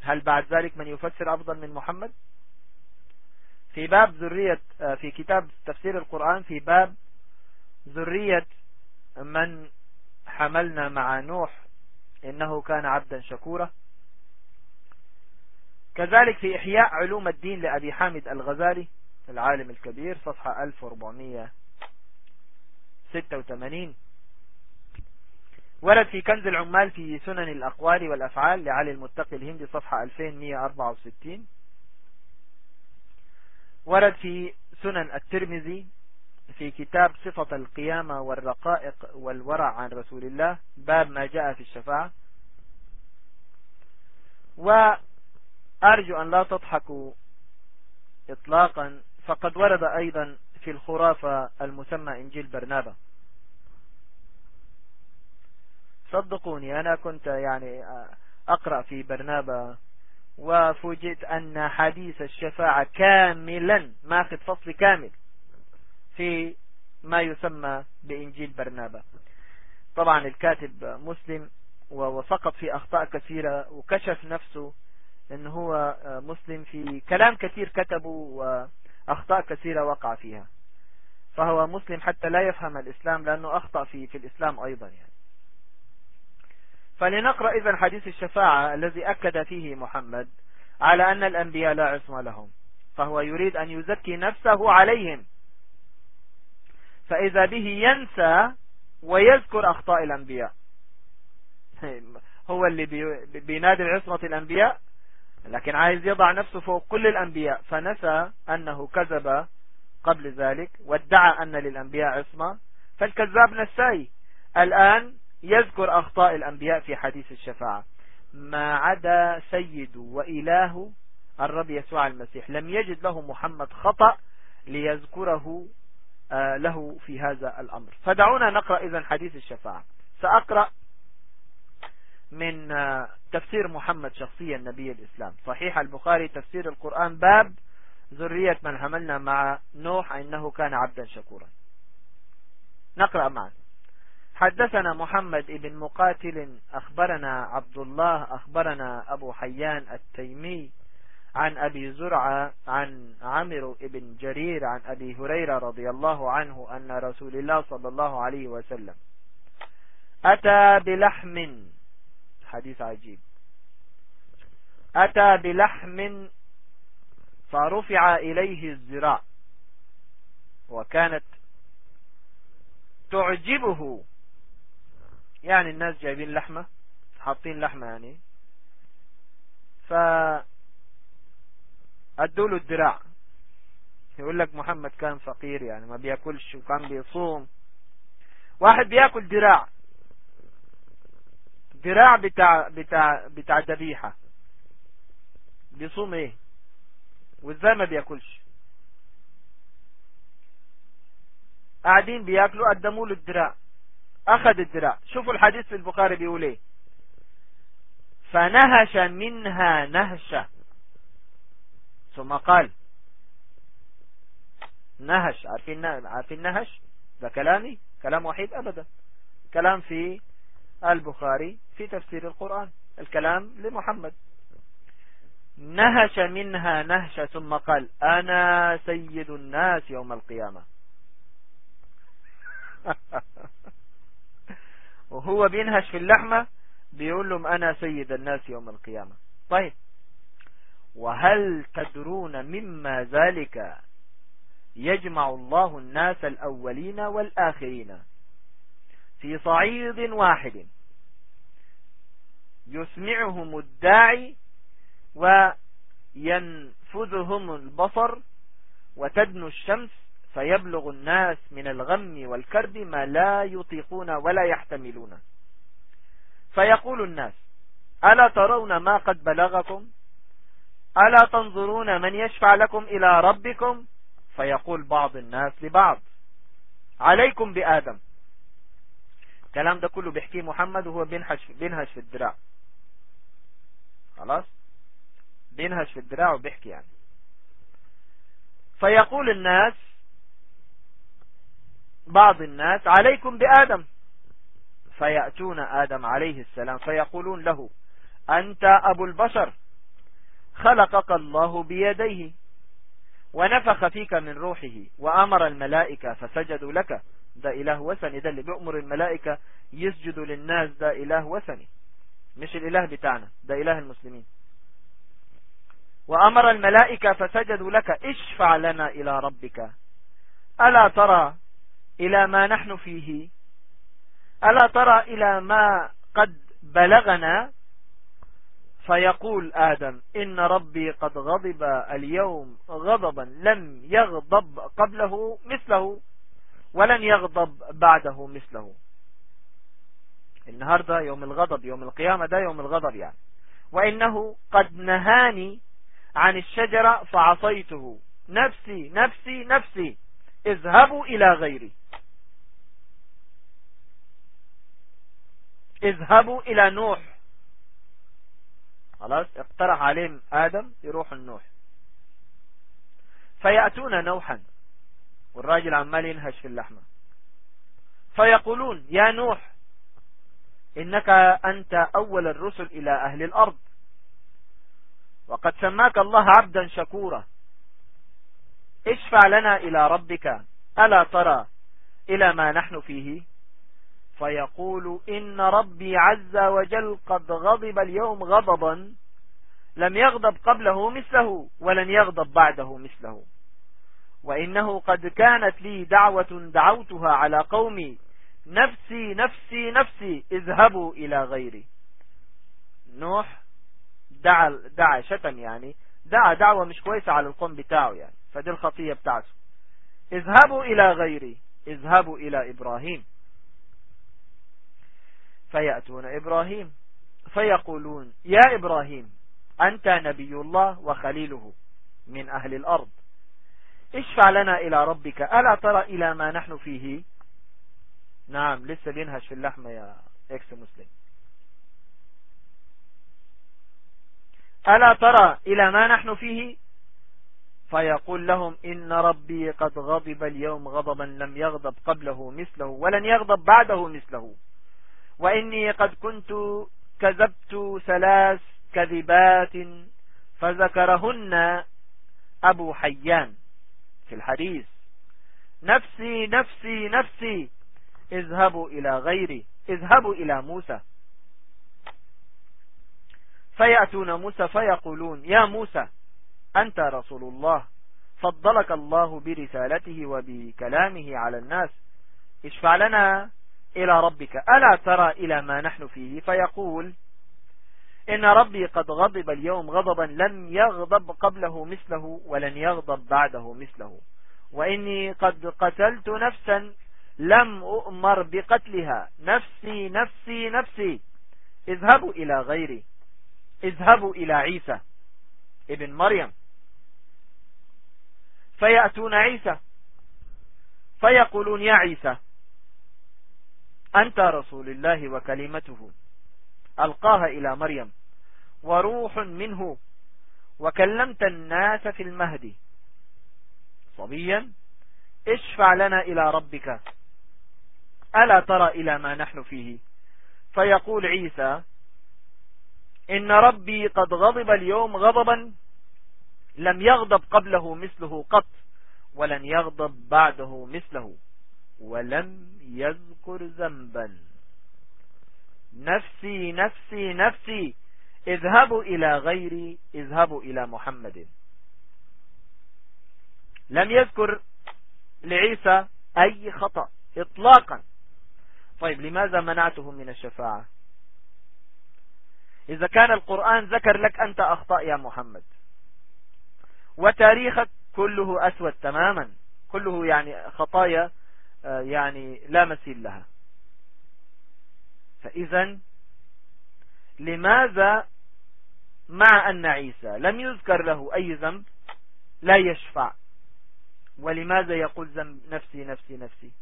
هل بعد ذلك من يفسر أفضل من محمد؟ في باب ذرية آه، في كتاب تفسير القرآن في باب ذرية من حملنا مع نوح إنه كان عبدا شكورا. كذلك في إحياء علوم الدين لأبي حامد الغزالي العالم الكبير صفحة 1486 ورد في كنز العمال في سنن الأقوال والأفعال لعلي المتقي الهندي صفحة 2164 ورد في سنن الترمذي في كتاب صفة القيامة والرقائق والورع عن رسول الله باب ما جاء في الشفاعة. وأرجو أن لا تضحكوا إطلاقا فقد ورد أيضا في الخرافة المسمى إنجيل برنابا. صدقوني أنا كنت يعني أقرأ في برنابا وفوجئت أن حديث الشفاعة كاملا ماخذ فصل كامل. في ما يسمى بإنجيل برنابا. طبعا الكاتب مسلم وسقط في أخطاء كثيرة وكشف نفسه أن هو مسلم في كلام كثير كتبه وأخطاء كثيرة وقع فيها. فهو مسلم حتى لا يفهم الإسلام لأنه أخطأ في, في الإسلام أيضا يعني. فلنقرأ إذا حديث الشفاعة الذي أكد فيه محمد على أن الأنبياء لا عصم لهم. فهو يريد أن يزكي نفسه عليهم. فإذا به ينسى ويذكر أخطاء الأنبياء. هو اللي بينادي عصمة الأنبياء لكن عايز يضع نفسه فوق كل الأنبياء. فنسى أنه كذب قبل ذلك وادعى أن للأنبياء عصمة. فالكذاب نسائي الآن يذكر أخطاء الأنبياء في حديث الشفاعة. ما عدا سيد وإله الرب يسوع المسيح. لم يجد له محمد خطأ ليذكره له في هذا الأمر. فدعونا نقرأ إذا حديث الشفاعة. سأقرأ من آه، تفسير محمد شخصيا نبي الإسلام. صحيح البخاري تفسير القرآن باب ذرية من حملنا مع نوح إنه كان عبدا شكورا. نقرأ معا. حدثنا محمد بن مقاتل أخبرنا عبد الله أخبرنا أبو حيان التيمي عن أبي زرعة عن عمرو بن جرير عن أبي هريرة رضي الله عنه أن رسول الله صلى الله عليه وسلم أتى بلحم. حديث عجيب. أتى بلحم فرفع إليه الزراع وكانت تعجبه. يعني الناس جايبين لحمة حاطين لحمة يعني. ف ادوا له الدراع. يقول لك محمد كان فقير يعني ما بياكلش وكان بيصوم. واحد بياكل دراع. دراع بتاع بتاع بتاع ذبيحة. بيصوم إيه؟ وإزاي ما بياكلش؟ قاعدين بياكلوا قدموا له الدراع. أخذ الدراع. شوفوا الحديث في البخاري بيقول إيه. فنهش منها نهشة. ثم قال نهش عارفين عارفين نهش؟ ده كلامي كلام وحيد ابدا. كلام في البخاري في تفسير القرآن. الكلام لمحمد. نهش منها نهش ثم قال أنا سيد الناس يوم القيامة. وهو بينهش في اللحمة بيقول لهم أنا سيد الناس يوم القيامة. طيب وهل تدرون مما ذلك يجمع الله الناس الأولين والآخرين في صعيد واحد يسمعهم الداعي وينفذهم البصر وتدنو الشمس فيبلغ الناس من الغم والكرب ما لا يطيقون ولا يحتملون. فيقول الناس ألا ترون ما قد بلغكم؟ ألا تنظرون من يشفع لكم إلى ربكم؟ فيقول بعض الناس لبعض عليكم بآدم. الكلام ده كله بيحكيه محمد وهو بينهش, بينهش في الدراع. خلاص؟ بينهش في الدراع وبيحكي يعني. فيقول الناس بعض الناس عليكم بآدم. فيأتون آدم عليه السلام فيقولون له أنت أبو البشر. خلقك الله بيديه. ونفخ فيك من روحه وأمر الملائكة فسجدوا لك. ده إله وثني. ده اللي بيأمر الملائكة يسجدوا للناس ده إله وثني. مش الإله بتاعنا ده إله المسلمين. وأمر الملائكة فسجدوا لك. اشفع لنا إلى ربك. ألا ترى إلى ما نحن فيه؟ ألا ترى إلى ما قد بلغنا؟ فيقول آدم إن ربي قد غضب اليوم غضبا لم يغضب قبله مثله ولن يغضب بعده مثله. النهاردة يوم الغضب يوم القيامة ده يوم الغضب يعني. وإنه قد نهاني عن الشجرة فعصيته. نفسي نفسي نفسي اذهبوا إلى غيري. اذهبوا إلى نوح. خلاص اقترح عليهم آدم يروح النوح. فيأتون نوحا والراجل عمال ينهش في اللحمة. فيقولون يا نوح إنك أنت أول الرسل إلى أهل الأرض. وقد سماك الله عبدا شكورا. اشفع لنا إلى ربك ألا ترى إلى ما نحن فيه فيقول إن ربي عز وجل قد غضب اليوم غضبا لم يغضب قبله مثله ولن يغضب بعده مثله. وإنه قد كانت لي دعوة دعوتها على قومي نفسي نفسي نفسي اذهبوا إلى غيري. نوح دعا, دعا شتم يعني دعا دعوة مش كويسة على القوم بتاعه يعني فدي الخطية بتاعته. اذهبوا إلى غيري اذهبوا إلى إبراهيم. فيأتون إبراهيم. فيقولون يا إبراهيم أنت نبي الله وخليله من أهل الأرض. اشفع لنا إلى ربك. ألا ترى إلى ما نحن فيه؟ نعم لسه بينهش في اللحمة يا إكس مسلم. ألا ترى إلى ما نحن فيه؟ فيقول لهم إن ربي قد غضب اليوم غضبا لم يغضب قبله مثله ولن يغضب بعده مثله. وإني قد كنت كذبت ثلاث كذبات فذكرهن أبو حيان في الحديث. نفسي نفسي نفسي اذهبوا إلى غيري اذهبوا إلى موسى. فيأتون موسى فيقولون يا موسى أنت رسول الله. فضلك الله برسالته وبكلامه على الناس. اشفع لنا إلى ربك. ألا ترى إلى ما نحن فيه؟ فيقول إن ربي قد غضب اليوم غضبا لم يغضب قبله مثله ولن يغضب بعده مثله. وإني قد قتلت نفسا لم أؤمر بقتلها. نفسي نفسي نفسي. اذهبوا إلى غيري. اذهبوا إلى عيسى ابن مريم. فيأتون عيسى. فيقولون يا عيسى أنت رسول الله وكلمته. ألقاها إلى مريم. وروح منه. وكلمت الناس في المهد. صبيا. اشفع لنا إلى ربك. ألا ترى إلى ما نحن فيه؟ فيقول عيسى إن ربي قد غضب اليوم غضبا. لم يغضب قبله مثله قط ولن يغضب بعده مثله. ولم يذكر ذنبا. نفسي نفسي نفسي اذهبوا إلى غيري اذهبوا إلى محمد. لم يذكر لعيسى أي خطأ إطلاقا. طيب لماذا منعته من الشفاعة؟ إذا كان القرآن ذكر لك أنت أخطاء يا محمد. وتاريخك كله أسود تماما. كله يعني خطايا يعني لا مثيل لها. فإذا لماذا مع أن عيسى لم يذكر له أي ذنب لا يشفع؟ ولماذا يقول ذنب نفسي نفسي نفسي؟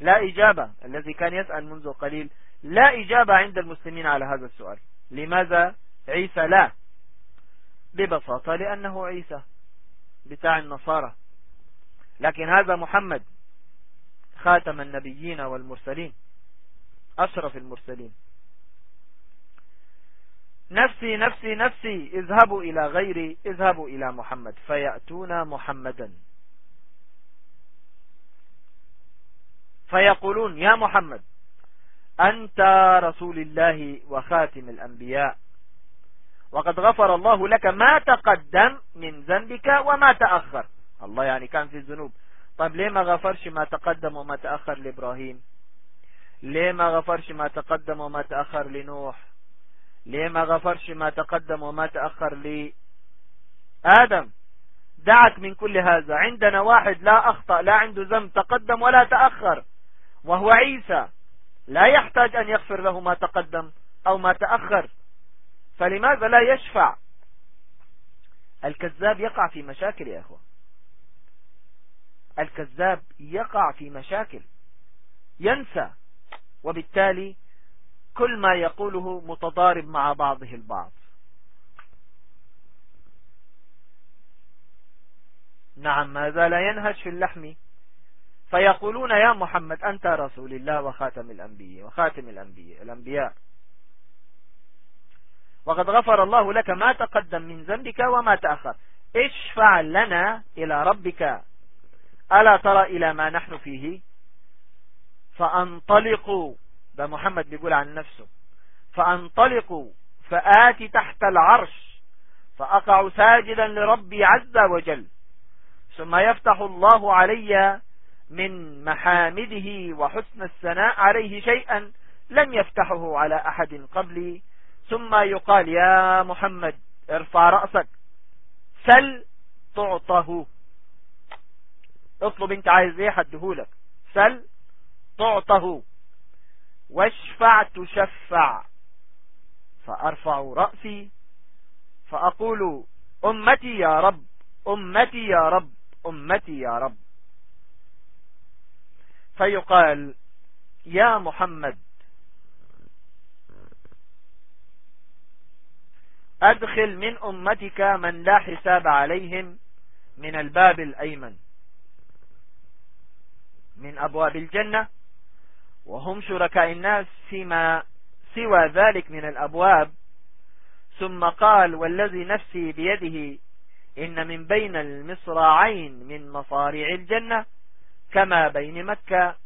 لا إجابة. الذي كان يسأل منذ قليل لا إجابة عند المسلمين على هذا السؤال. لماذا عيسى لا؟ ببساطة لأنه عيسى بتاع النصارى. لكن هذا محمد خاتم النبيين والمرسلين أشرف المرسلين. نفسي نفسي نفسي اذهبوا إلى غيري اذهبوا إلى محمد فيأتون محمدا. فيقولون يا محمد أنت رسول الله وخاتم الأنبياء. وقد غفر الله لك ما تقدم من ذنبك وما تأخر. الله يعني كان في الذنوب. طيب ليه ما غفرش ما تقدم وما تأخر لإبراهيم؟ ليه ما غفرش ما تقدم وما تأخر لنوح؟ ليه ما غفرش ما تقدم وما تأخر لآدم دعك من كل هذا. عندنا واحد لا أخطأ لا عنده ذنب تقدم ولا تأخر وهو عيسى. لا يحتاج أن يغفر له ما تقدم أو ما تأخر. فلماذا لا يشفع؟ الكذاب يقع في مشاكل يا أخوة. الكذاب يقع في مشاكل ينسى وبالتالي كل ما يقوله متضارب مع بعضه البعض. نعم ماذا لا ينهج في اللحم. فيقولون يا محمد أنت رسول الله وخاتم الأنبياء وخاتم الأنبياء الأنبياء. وقد غفر الله لك ما تقدم من ذنبك وما تأخر. اشفع لنا إلى ربك. ألا ترى إلى ما نحن فيه؟ فأنطلقوا ده محمد بيقول عن نفسه فأنطلقوا فآتي تحت العرش فأقع ساجدا لربي عز وجل ثم يفتح الله علي من محامده وحسن الثناء عليه شيئا لم يفتحه على أحد قبلي ثم يقال يا محمد ارفع رأسك سل تعطه. اطلب انت عايز إيه حدهولك سل تعطه. واشفع تشفع. فأرفع رأسي فأقول أمتي يا رب أمتي يا رب أمتي يا رب. فيقال يا محمد أدخل من أمتك من لا حساب عليهم من الباب الأيمن. من أبواب الجنة وهم شركاء الناس فيما سوى ذلك من الأبواب. ثم قال والذي نفسي بيده إن من بين المصراعين من مصاريع الجنة كما بين مكة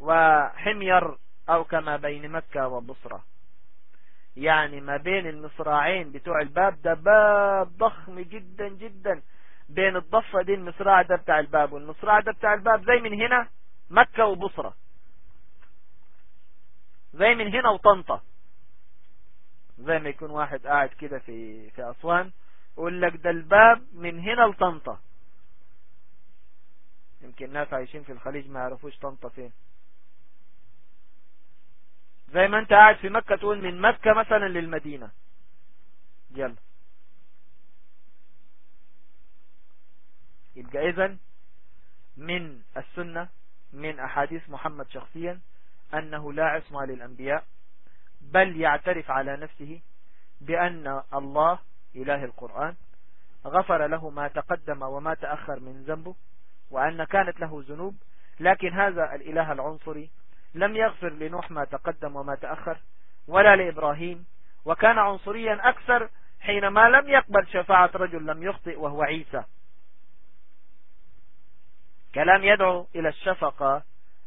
وحمير أو كما بين مكة وبصرة. يعني ما بين المصراعين بتوع الباب ده باب ضخم جدا جدا. بين الضفة دي المصراع ده بتاع الباب والمصراع ده بتاع الباب زي من هنا مكة وبصرة. زي من هنا وطنطا. زي ما يكون واحد قاعد كده في في أسوان يقول لك ده الباب من هنا لطنطا. يمكن ناس عايشين في الخليج ما يعرفوش طنطا فين. زي ما انت قاعد في مكة تقول من مكة مثلا للمدينة. يلا. يبقى اذا من السنة من أحاديث محمد شخصيا أنه لا عصمة للأنبياء بل يعترف على نفسه بأن الله إله القرآن غفر له ما تقدم وما تأخر من ذنبه وأن كانت له ذنوب لكن هذا الإله العنصري لم يغفر لنوح ما تقدم وما تأخر ولا لإبراهيم وكان عنصريا أكثر حينما لم يقبل شفاعة رجل لم يخطئ وهو عيسى. كلام يدعو إلى الشفقة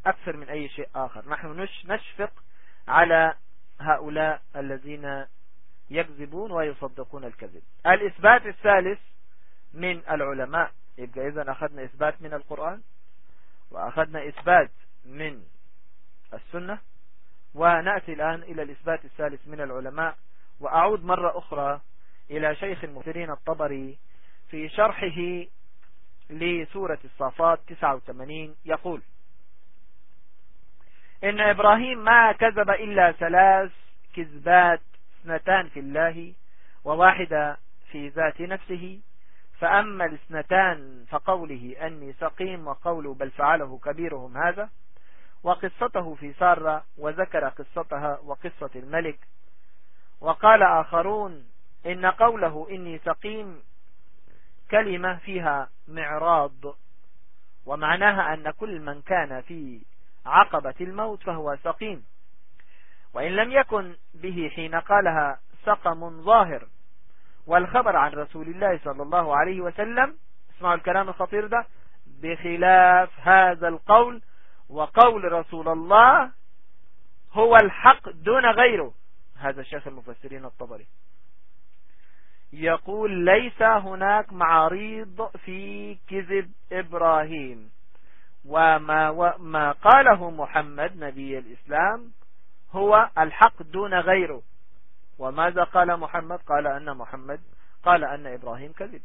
أكثر من أي شيء آخر. نحن نشفق على هؤلاء الذين يكذبون ويصدقون الكذب. الإثبات الثالث من العلماء. يبقى إذا أخذنا إثبات من القرآن وأخذنا إثبات من السنة ونأتي الآن إلى الإثبات الثالث من العلماء. وأعود مرة أخرى إلى شيخ المفسرين الطبري في شرحه لسورة الصافات 89 يقول إن إبراهيم ما كذب إلا ثلاث كذبات اثنتان في الله وواحدة في ذات نفسه فأما الاثنتان فقوله أني سقيم وقوله بل فعله كبيرهم هذا وقصته في سارة وذكر قصتها وقصة الملك وقال آخرون إن قوله إني سقيم كلمة فيها معراض ومعناها أن كل من كان في عقبة الموت فهو سقيم. وإن لم يكن به حين قالها سقم ظاهر. والخبر عن رسول الله صلى الله عليه وسلم اسمعوا الكلام الخطير ده بخلاف هذا القول وقول رسول الله هو الحق دون غيره. هذا الشيخ المفسرين الطبري. يقول ليس هناك معاريض في كذب إبراهيم. وما, وما قاله محمد نبي الإسلام هو الحق دون غيره. وماذا قال محمد؟ قال أن محمد قال أن إبراهيم كذب.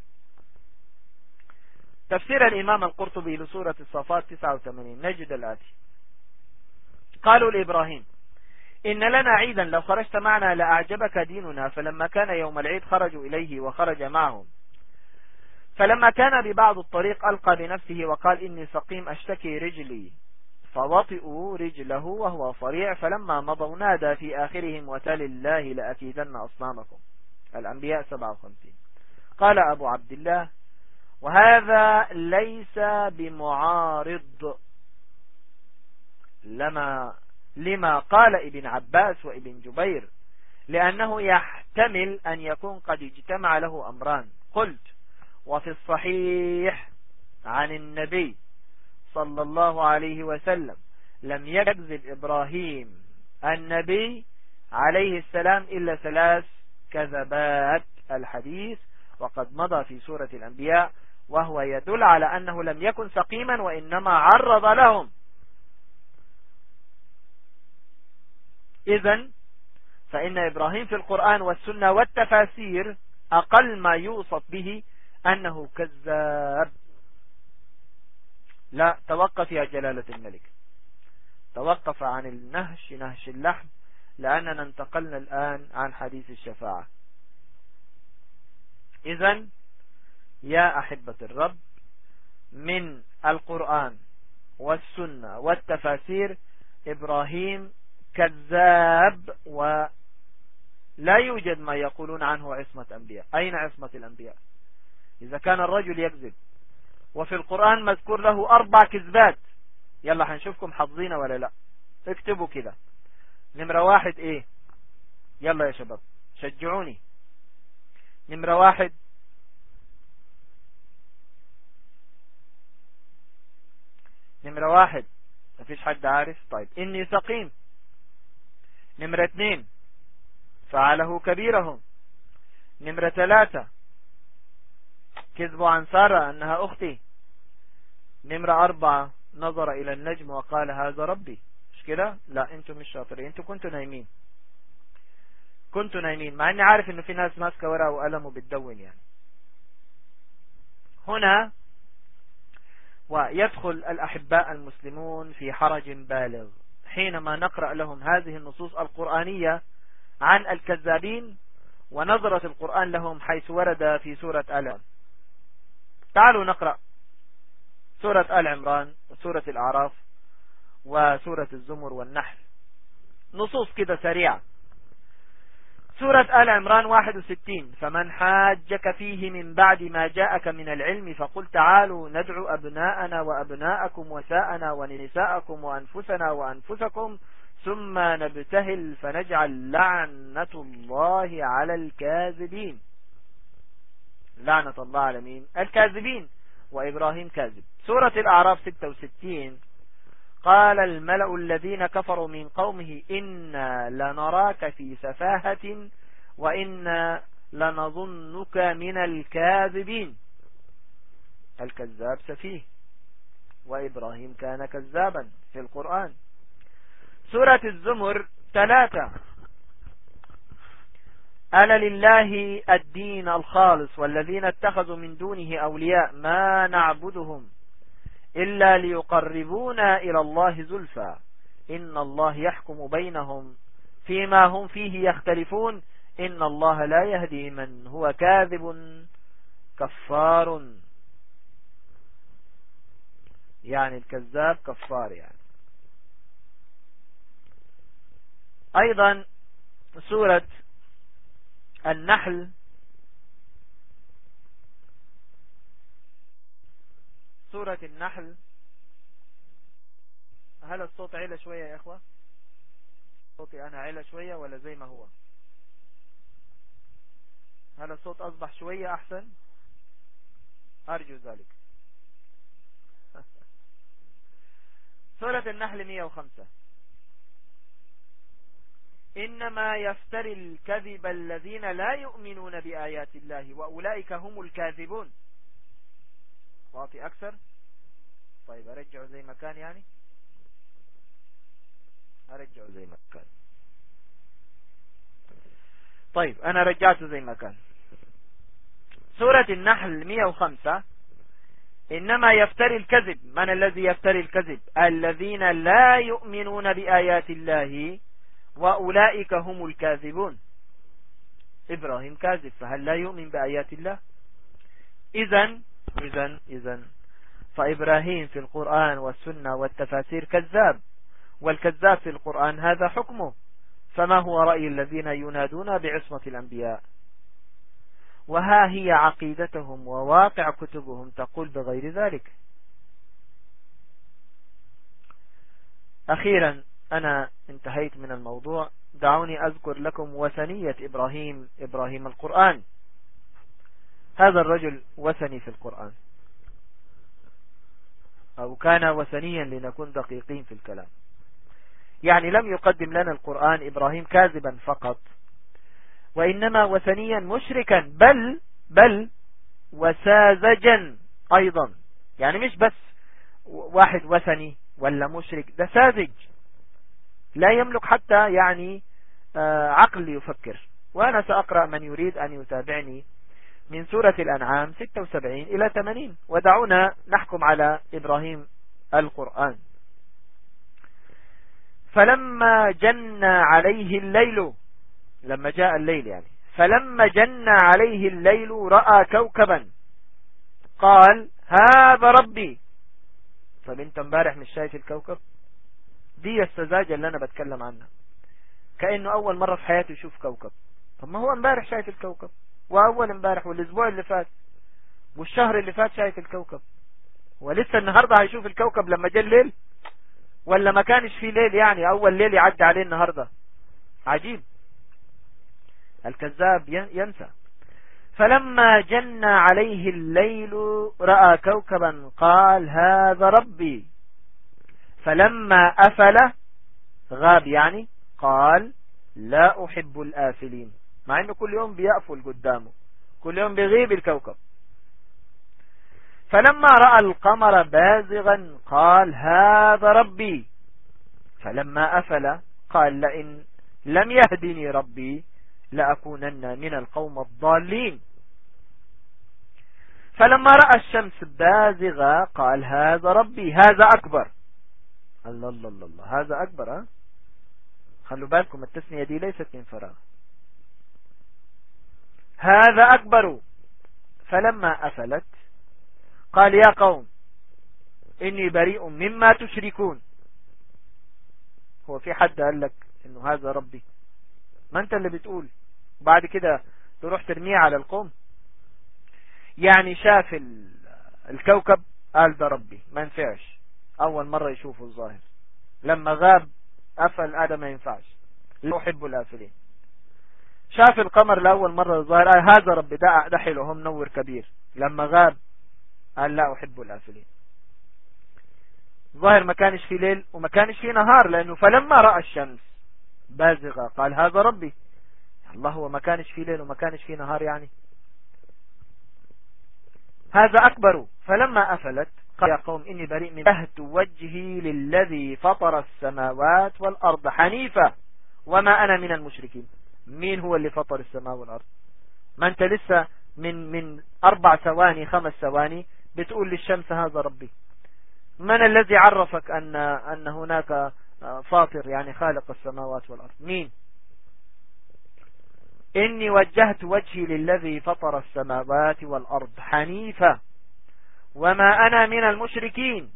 تفسير الإمام القرطبي لسورة الصفات 89 نجد الآتي. قالوا لإبراهيم إن لنا عيدا لو خرجت معنا لأعجبك ديننا فلما كان يوم العيد خرجوا إليه وخرج معهم. فلما كان ببعض الطريق ألقى بنفسه وقال إني سقيم أشتكي رجلي. فوطئوا رجله وهو صريع فلما مضوا نادى في آخرهم وتل الله لأكيدن أصنامكم. الأنبياء 57 قال أبو عبد الله وهذا ليس بمعارض. لما لما قال ابن عباس وابن جبير لأنه يحتمل أن يكون قد اجتمع له أمران. قلت وفي الصحيح عن النبي صلى الله عليه وسلم لم يكذب إبراهيم النبي عليه السلام إلا ثلاث كذبات الحديث وقد مضى في سورة الأنبياء وهو يدل على أنه لم يكن سقيما وإنما عرض لهم. إذا فإن إبراهيم في القرآن والسنة والتفاسير أقل ما يوصف به أنه كذاب. لا توقف يا جلالة الملك. توقف عن النهش نهش اللحم لأننا انتقلنا الآن عن حديث الشفاعة. إذا يا أحبة الرب من القرآن والسنة والتفاسير إبراهيم كذاب ولا يوجد ما يقولون عنه عصمة أنبياء. أين عصمة الأنبياء؟ إذا كان الرجل يكذب وفي القرآن مذكور له أربع كذبات. يلا حنشوفكم حظينا ولا لا. اكتبوا كده نمرة واحد إيه؟ يلا يا شباب شجعوني. نمرة واحد. نمرة واحد. مفيش حد عارف؟ طيب. إني سقيم. نمرة اثنين. فعله كبيرهم. نمرة ثلاثة. كذبوا عن سارة أنها أختي. نمرة أربعة. نظر إلى النجم وقال هذا ربي. مش كده؟ لا أنتم مش شاطرين. أنتم كنتوا نايمين. كنتوا نايمين. مع إني عارف إنه في ناس ماسكة ورقة وقلم وبتدون يعني. هنا ويدخل الأحباء المسلمون في حرج بالغ. حينما نقرأ لهم هذه النصوص القرآنية عن الكذابين ونظرة القرآن لهم حيث ورد في سورة آل تعالوا نقرأ سورة آل عمران وسورة الأعراف وسورة الزمر والنحل. نصوص كده سريعة. سورة آل عمران 61 فمن حاجك فيه من بعد ما جاءك من العلم فقل تعالوا ندعو أبناءنا وأبناءكم وساءنا ونساءكم وأنفسنا وأنفسكم ثم نبتهل فنجعل لعنة الله على الكاذبين. لعنة الله على مين؟ الكاذبين. وإبراهيم كاذب. سورة الأعراف 66 قال الملأ الذين كفروا من قومه إنا لنراك في سفاهة وإنا لنظنك من الكاذبين. الكذاب سفيه. وإبراهيم كان كذابا في القرآن. سورة الزمر ثلاثة. ألا لله الدين الخالص والذين اتخذوا من دونه أولياء ما نعبدهم إلا ليقربونا إلى الله زلفى. إن الله يحكم بينهم فيما هم فيه يختلفون. إن الله لا يهدي من هو كاذب كفار. يعني الكذاب كفار يعني. أيضا سورة النحل سورة النحل. هل الصوت عيلة شوية يا إخوة؟ صوتي أنا عيلة شوية ولا زي ما هو؟ هل الصوت أصبح شوية أحسن؟ أرجو ذلك. سورة النحل 105 إنما يفتري الكذب الذين لا يؤمنون بآيات الله وأولئك هم الكاذبون. واطي أكثر. طيب أرجعه زي ما كان يعني؟ أرجعه زي ما كان. طيب أنا رجعته زي ما كان. سورة النحل 105 إنما يفتري الكذب. من الذي يفتري الكذب؟ الذين لا يؤمنون بآيات الله وأولئك هم الكاذبون. إبراهيم كاذب فهل لا يؤمن بآيات الله؟ إذن إذن إذن. فإبراهيم في القرآن والسنة والتفاسير كذاب والكذاب في القرآن هذا حكمه. فما هو رأي الذين ينادون بعصمة الأنبياء؟ وها هي عقيدتهم وواقع كتبهم تقول بغير ذلك. أخيرا أنا انتهيت من الموضوع. دعوني أذكر لكم وثنية إبراهيم إبراهيم القرآن. هذا الرجل وثني في القرآن. أو كان وثنيا لنكون دقيقين في الكلام. يعني لم يقدم لنا القرآن إبراهيم كاذبا فقط. وإنما وثنيا مشركا بل بل وساذجا أيضا. يعني مش بس واحد وثني ولا مشرك ده ساذج. لا يملك حتى يعني آه، عقل يفكر. وأنا سأقرأ من يريد أن يتابعني من سورة الأنعام 76 إلى 80 ودعونا نحكم على إبراهيم القرآن. فلما جن عليه الليل لما جاء الليل يعني فلما جن عليه الليل رأى كوكبا. قال هذا ربي. طب أنت امبارح مش شايف الكوكب؟ دي السذاجة اللي أنا بتكلم عنها. كأنه أول مرة في حياته يشوف كوكب. طب ما هو امبارح شايف الكوكب. وأول امبارح والأسبوع اللي فات والشهر اللي فات شايف الكوكب. ولسه النهاردة هيشوف الكوكب لما جاء الليل ولا ما كانش في ليل يعني أول ليل يعدي عليه النهاردة. عجيب. الكذاب ينسى. فلما جن عليه الليل رأى كوكبا قال هذا ربي. فلما أفل غاب يعني قال لا أحب الآفلين. مع أنه كل يوم بيأفل قدامه كل يوم بيغيب الكوكب. فلما رأى القمر بازغا قال هذا ربي. فلما أفل قال لئن لم يهدني ربي لأكونن من القوم الضالين. فلما رأى الشمس بازغة قال هذا ربي هذا أكبر. الله الله الله. هذا أكبر خلوا بالكم التسمية دي ليست من فراغ. هذا أكبر. فلما أفلت قال يا قوم إني بريء مما تشركون. هو في حد قال لك إنه هذا ربي؟ ما أنت اللي بتقول؟ بعد كده تروح ترميه على القوم؟ يعني شاف الكوكب قال ده ربي ما ينفعش. أول مرة يشوفه الظاهر. لما غاب أفل هذا ما ينفعش. لا أحب الآفلين. شاف القمر لأول مرة الظاهر قال هذا ربي ده ده حلو هم منور كبير. لما غاب قال لا أحب الآفلين. ظاهر ما كانش في ليل وما كانش في نهار لأنه فلما رأى الشمس بازغة قال هذا ربي. الله هو ما كانش في ليل وما كانش في نهار يعني. هذا أكبر. فلما أفلت قال يا قوم إني بريء من أهت وجهي للذي فطر السماوات والأرض حنيفة وما أنا من المشركين. مين هو اللي فطر السماء والأرض؟ ما أنت لسه من من أربع ثواني خمس ثواني بتقول للشمس هذا ربي. من الذي عرفك أن أن هناك فاطر يعني خالق السماوات والأرض؟ مين؟ إني وجهت وجهي للذي فطر السماوات والأرض حنيفة وما أنا من المشركين.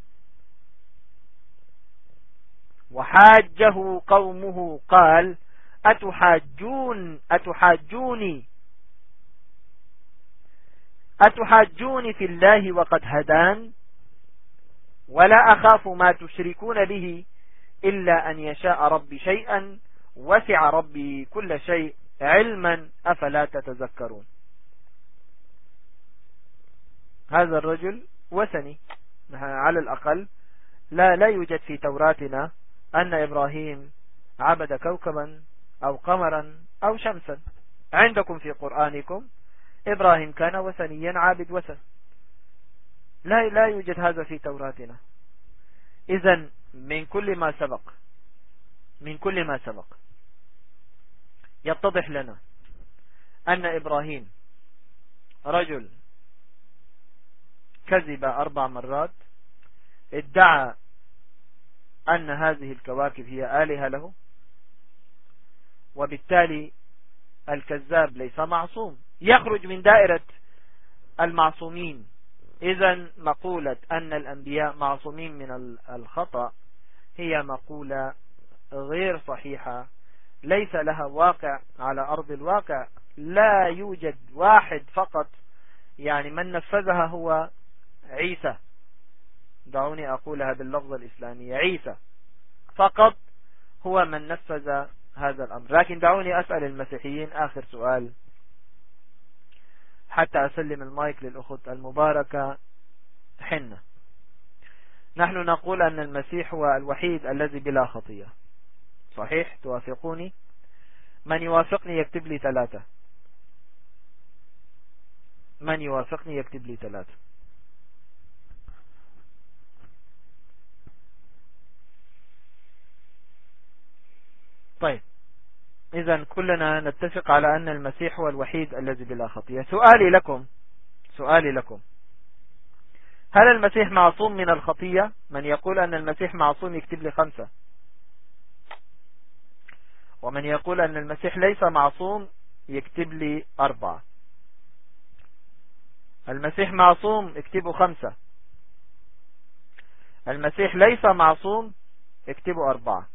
وحاجه قومه قال أتحاجون أتحاجوني. أتحاجوني في الله وقد هدان. ولا أخاف ما تشركون به إلا أن يشاء ربي شيئا. وسع ربي كل شيء علما. أفلا تتذكرون. هذا الرجل وثني. على الأقل لا لا يوجد في توراتنا أن إبراهيم عبد كوكبا أو قمرا أو شمسا. عندكم في قرآنكم إبراهيم كان وثنيا عابد وثن. لا لا يوجد هذا في توراتنا إذا من كل ما سبق من كل ما سبق يتضح لنا أن إبراهيم رجل كذب أربع مرات ادعى أن هذه الكواكب هي آلهة له وبالتالي الكذاب ليس معصوم. يخرج من دائرة المعصومين. إذا مقولة أن الأنبياء معصومين من الخطأ هي مقولة غير صحيحة. ليس لها واقع على أرض الواقع. لا يوجد واحد فقط. يعني من نفذها هو عيسى. دعوني أقولها باللفظ الإسلامي. عيسى. فقط هو من نفذ هذا الأمر. لكن دعوني أسأل المسيحيين آخر سؤال. حتى أسلم المايك للأخت المباركة حنة. نحن نقول أن المسيح هو الوحيد الذي بلا خطية. صحيح؟ توافقوني؟ من يوافقني يكتب لي ثلاثة. من يوافقني يكتب لي ثلاثة. طيب. إذا كلنا نتفق على أن المسيح هو الوحيد الذي بلا خطية. سؤالي لكم سؤالي لكم. هل المسيح معصوم من الخطية؟ من يقول أن المسيح معصوم يكتب لي خمسة. ومن يقول أن المسيح ليس معصوم يكتب لي أربعة. المسيح معصوم اكتبوا خمسة. المسيح ليس معصوم اكتبوا أربعة.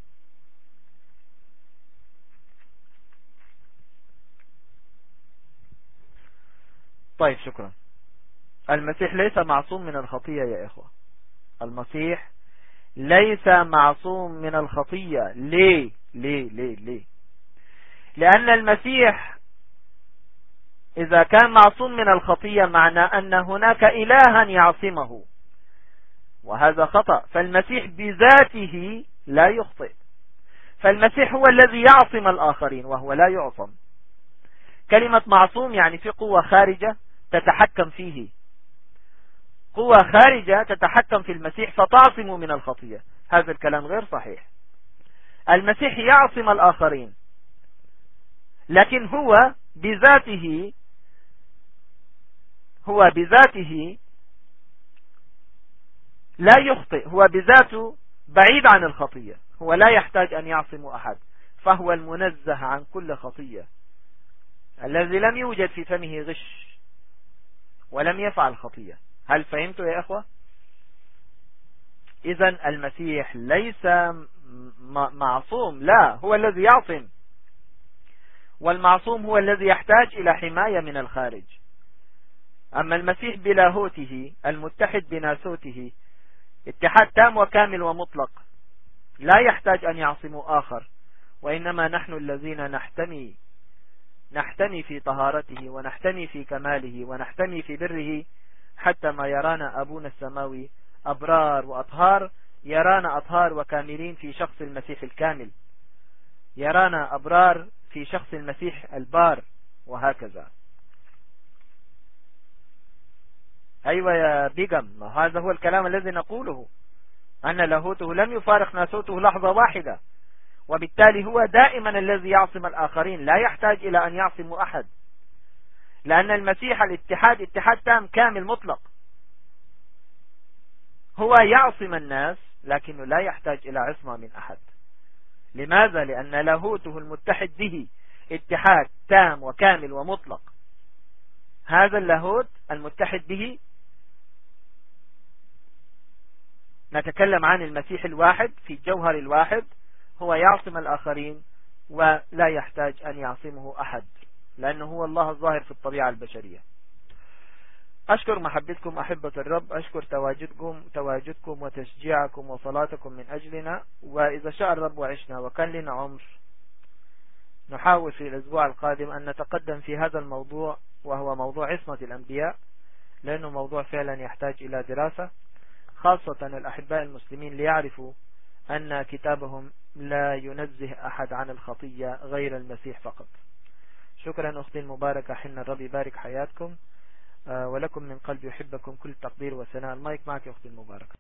طيب شكرا. المسيح ليس معصوم من الخطية يا إخوة. المسيح ليس معصوم من الخطية. ليه؟ ليه؟ ليه؟ ليه؟ لأن المسيح إذا كان معصوم من الخطية معنى أن هناك إلها يعصمه وهذا خطأ. فالمسيح بذاته لا يخطئ. فالمسيح هو الذي يعصم الآخرين وهو لا يعصم. كلمة معصوم يعني في قوة خارجة تتحكم فيه. قوة خارجة تتحكم في المسيح فتعصم من الخطية. هذا الكلام غير صحيح. المسيح يعصم الآخرين. لكن هو بذاته هو بذاته لا يخطئ. هو بذاته بعيد عن الخطية. هو لا يحتاج أن يعصم أحد. فهو المنزه عن كل خطية. الذي لم يوجد في فمه غش. ولم يفعل خطية هل فهمتوا يا أخوة؟ إذا المسيح ليس معصوم لا هو الذي يعصم. والمعصوم هو الذي يحتاج إلى حماية من الخارج. أما المسيح بلاهوته المتحد بناسوته اتحاد تام وكامل ومطلق لا يحتاج أن يعصم آخر وإنما نحن الذين نحتمي نحتمي في طهارته ونحتمي في كماله ونحتمي في بره حتى ما يرانا أبونا السماوي أبرار وأطهار يرانا أطهار وكاملين في شخص المسيح الكامل. يرانا أبرار في شخص المسيح البار وهكذا. أيوة يا بيغم هذا هو الكلام الذي نقوله أن لاهوته لم يفارق ناسوته لحظة واحدة. وبالتالي هو دائما الذي يعصم الآخرين لا يحتاج إلى أن يعصم أحد. لأن المسيح الاتحاد اتحاد تام كامل مطلق. هو يعصم الناس لكنه لا يحتاج إلى عصمة من أحد. لماذا؟ لأن لاهوته المتحد به اتحاد تام وكامل ومطلق. هذا اللاهوت المتحد به نتكلم عن المسيح الواحد في الجوهر الواحد. هو يعصم الآخرين ولا يحتاج أن يعصمه أحد لأنه هو الله الظاهر في الطبيعة البشرية. أشكر محبتكم أحبة الرب أشكر تواجدكم تواجدكم وتشجيعكم وصلاتكم من أجلنا وإذا شاء الرب وعشنا وكان لنا عمر. نحاول في الأسبوع القادم أن نتقدم في هذا الموضوع وهو موضوع عصمة الأنبياء لأنه موضوع فعلا يحتاج إلى دراسة خاصة الأحباء المسلمين ليعرفوا أن كتابهم لا ينزه أحد عن الخطية غير المسيح فقط. شكرا أختي المباركة حين الرب يبارك حياتكم آه، ولكم من قلب يحبكم كل تقدير وسناء المايك معك أختي المباركة.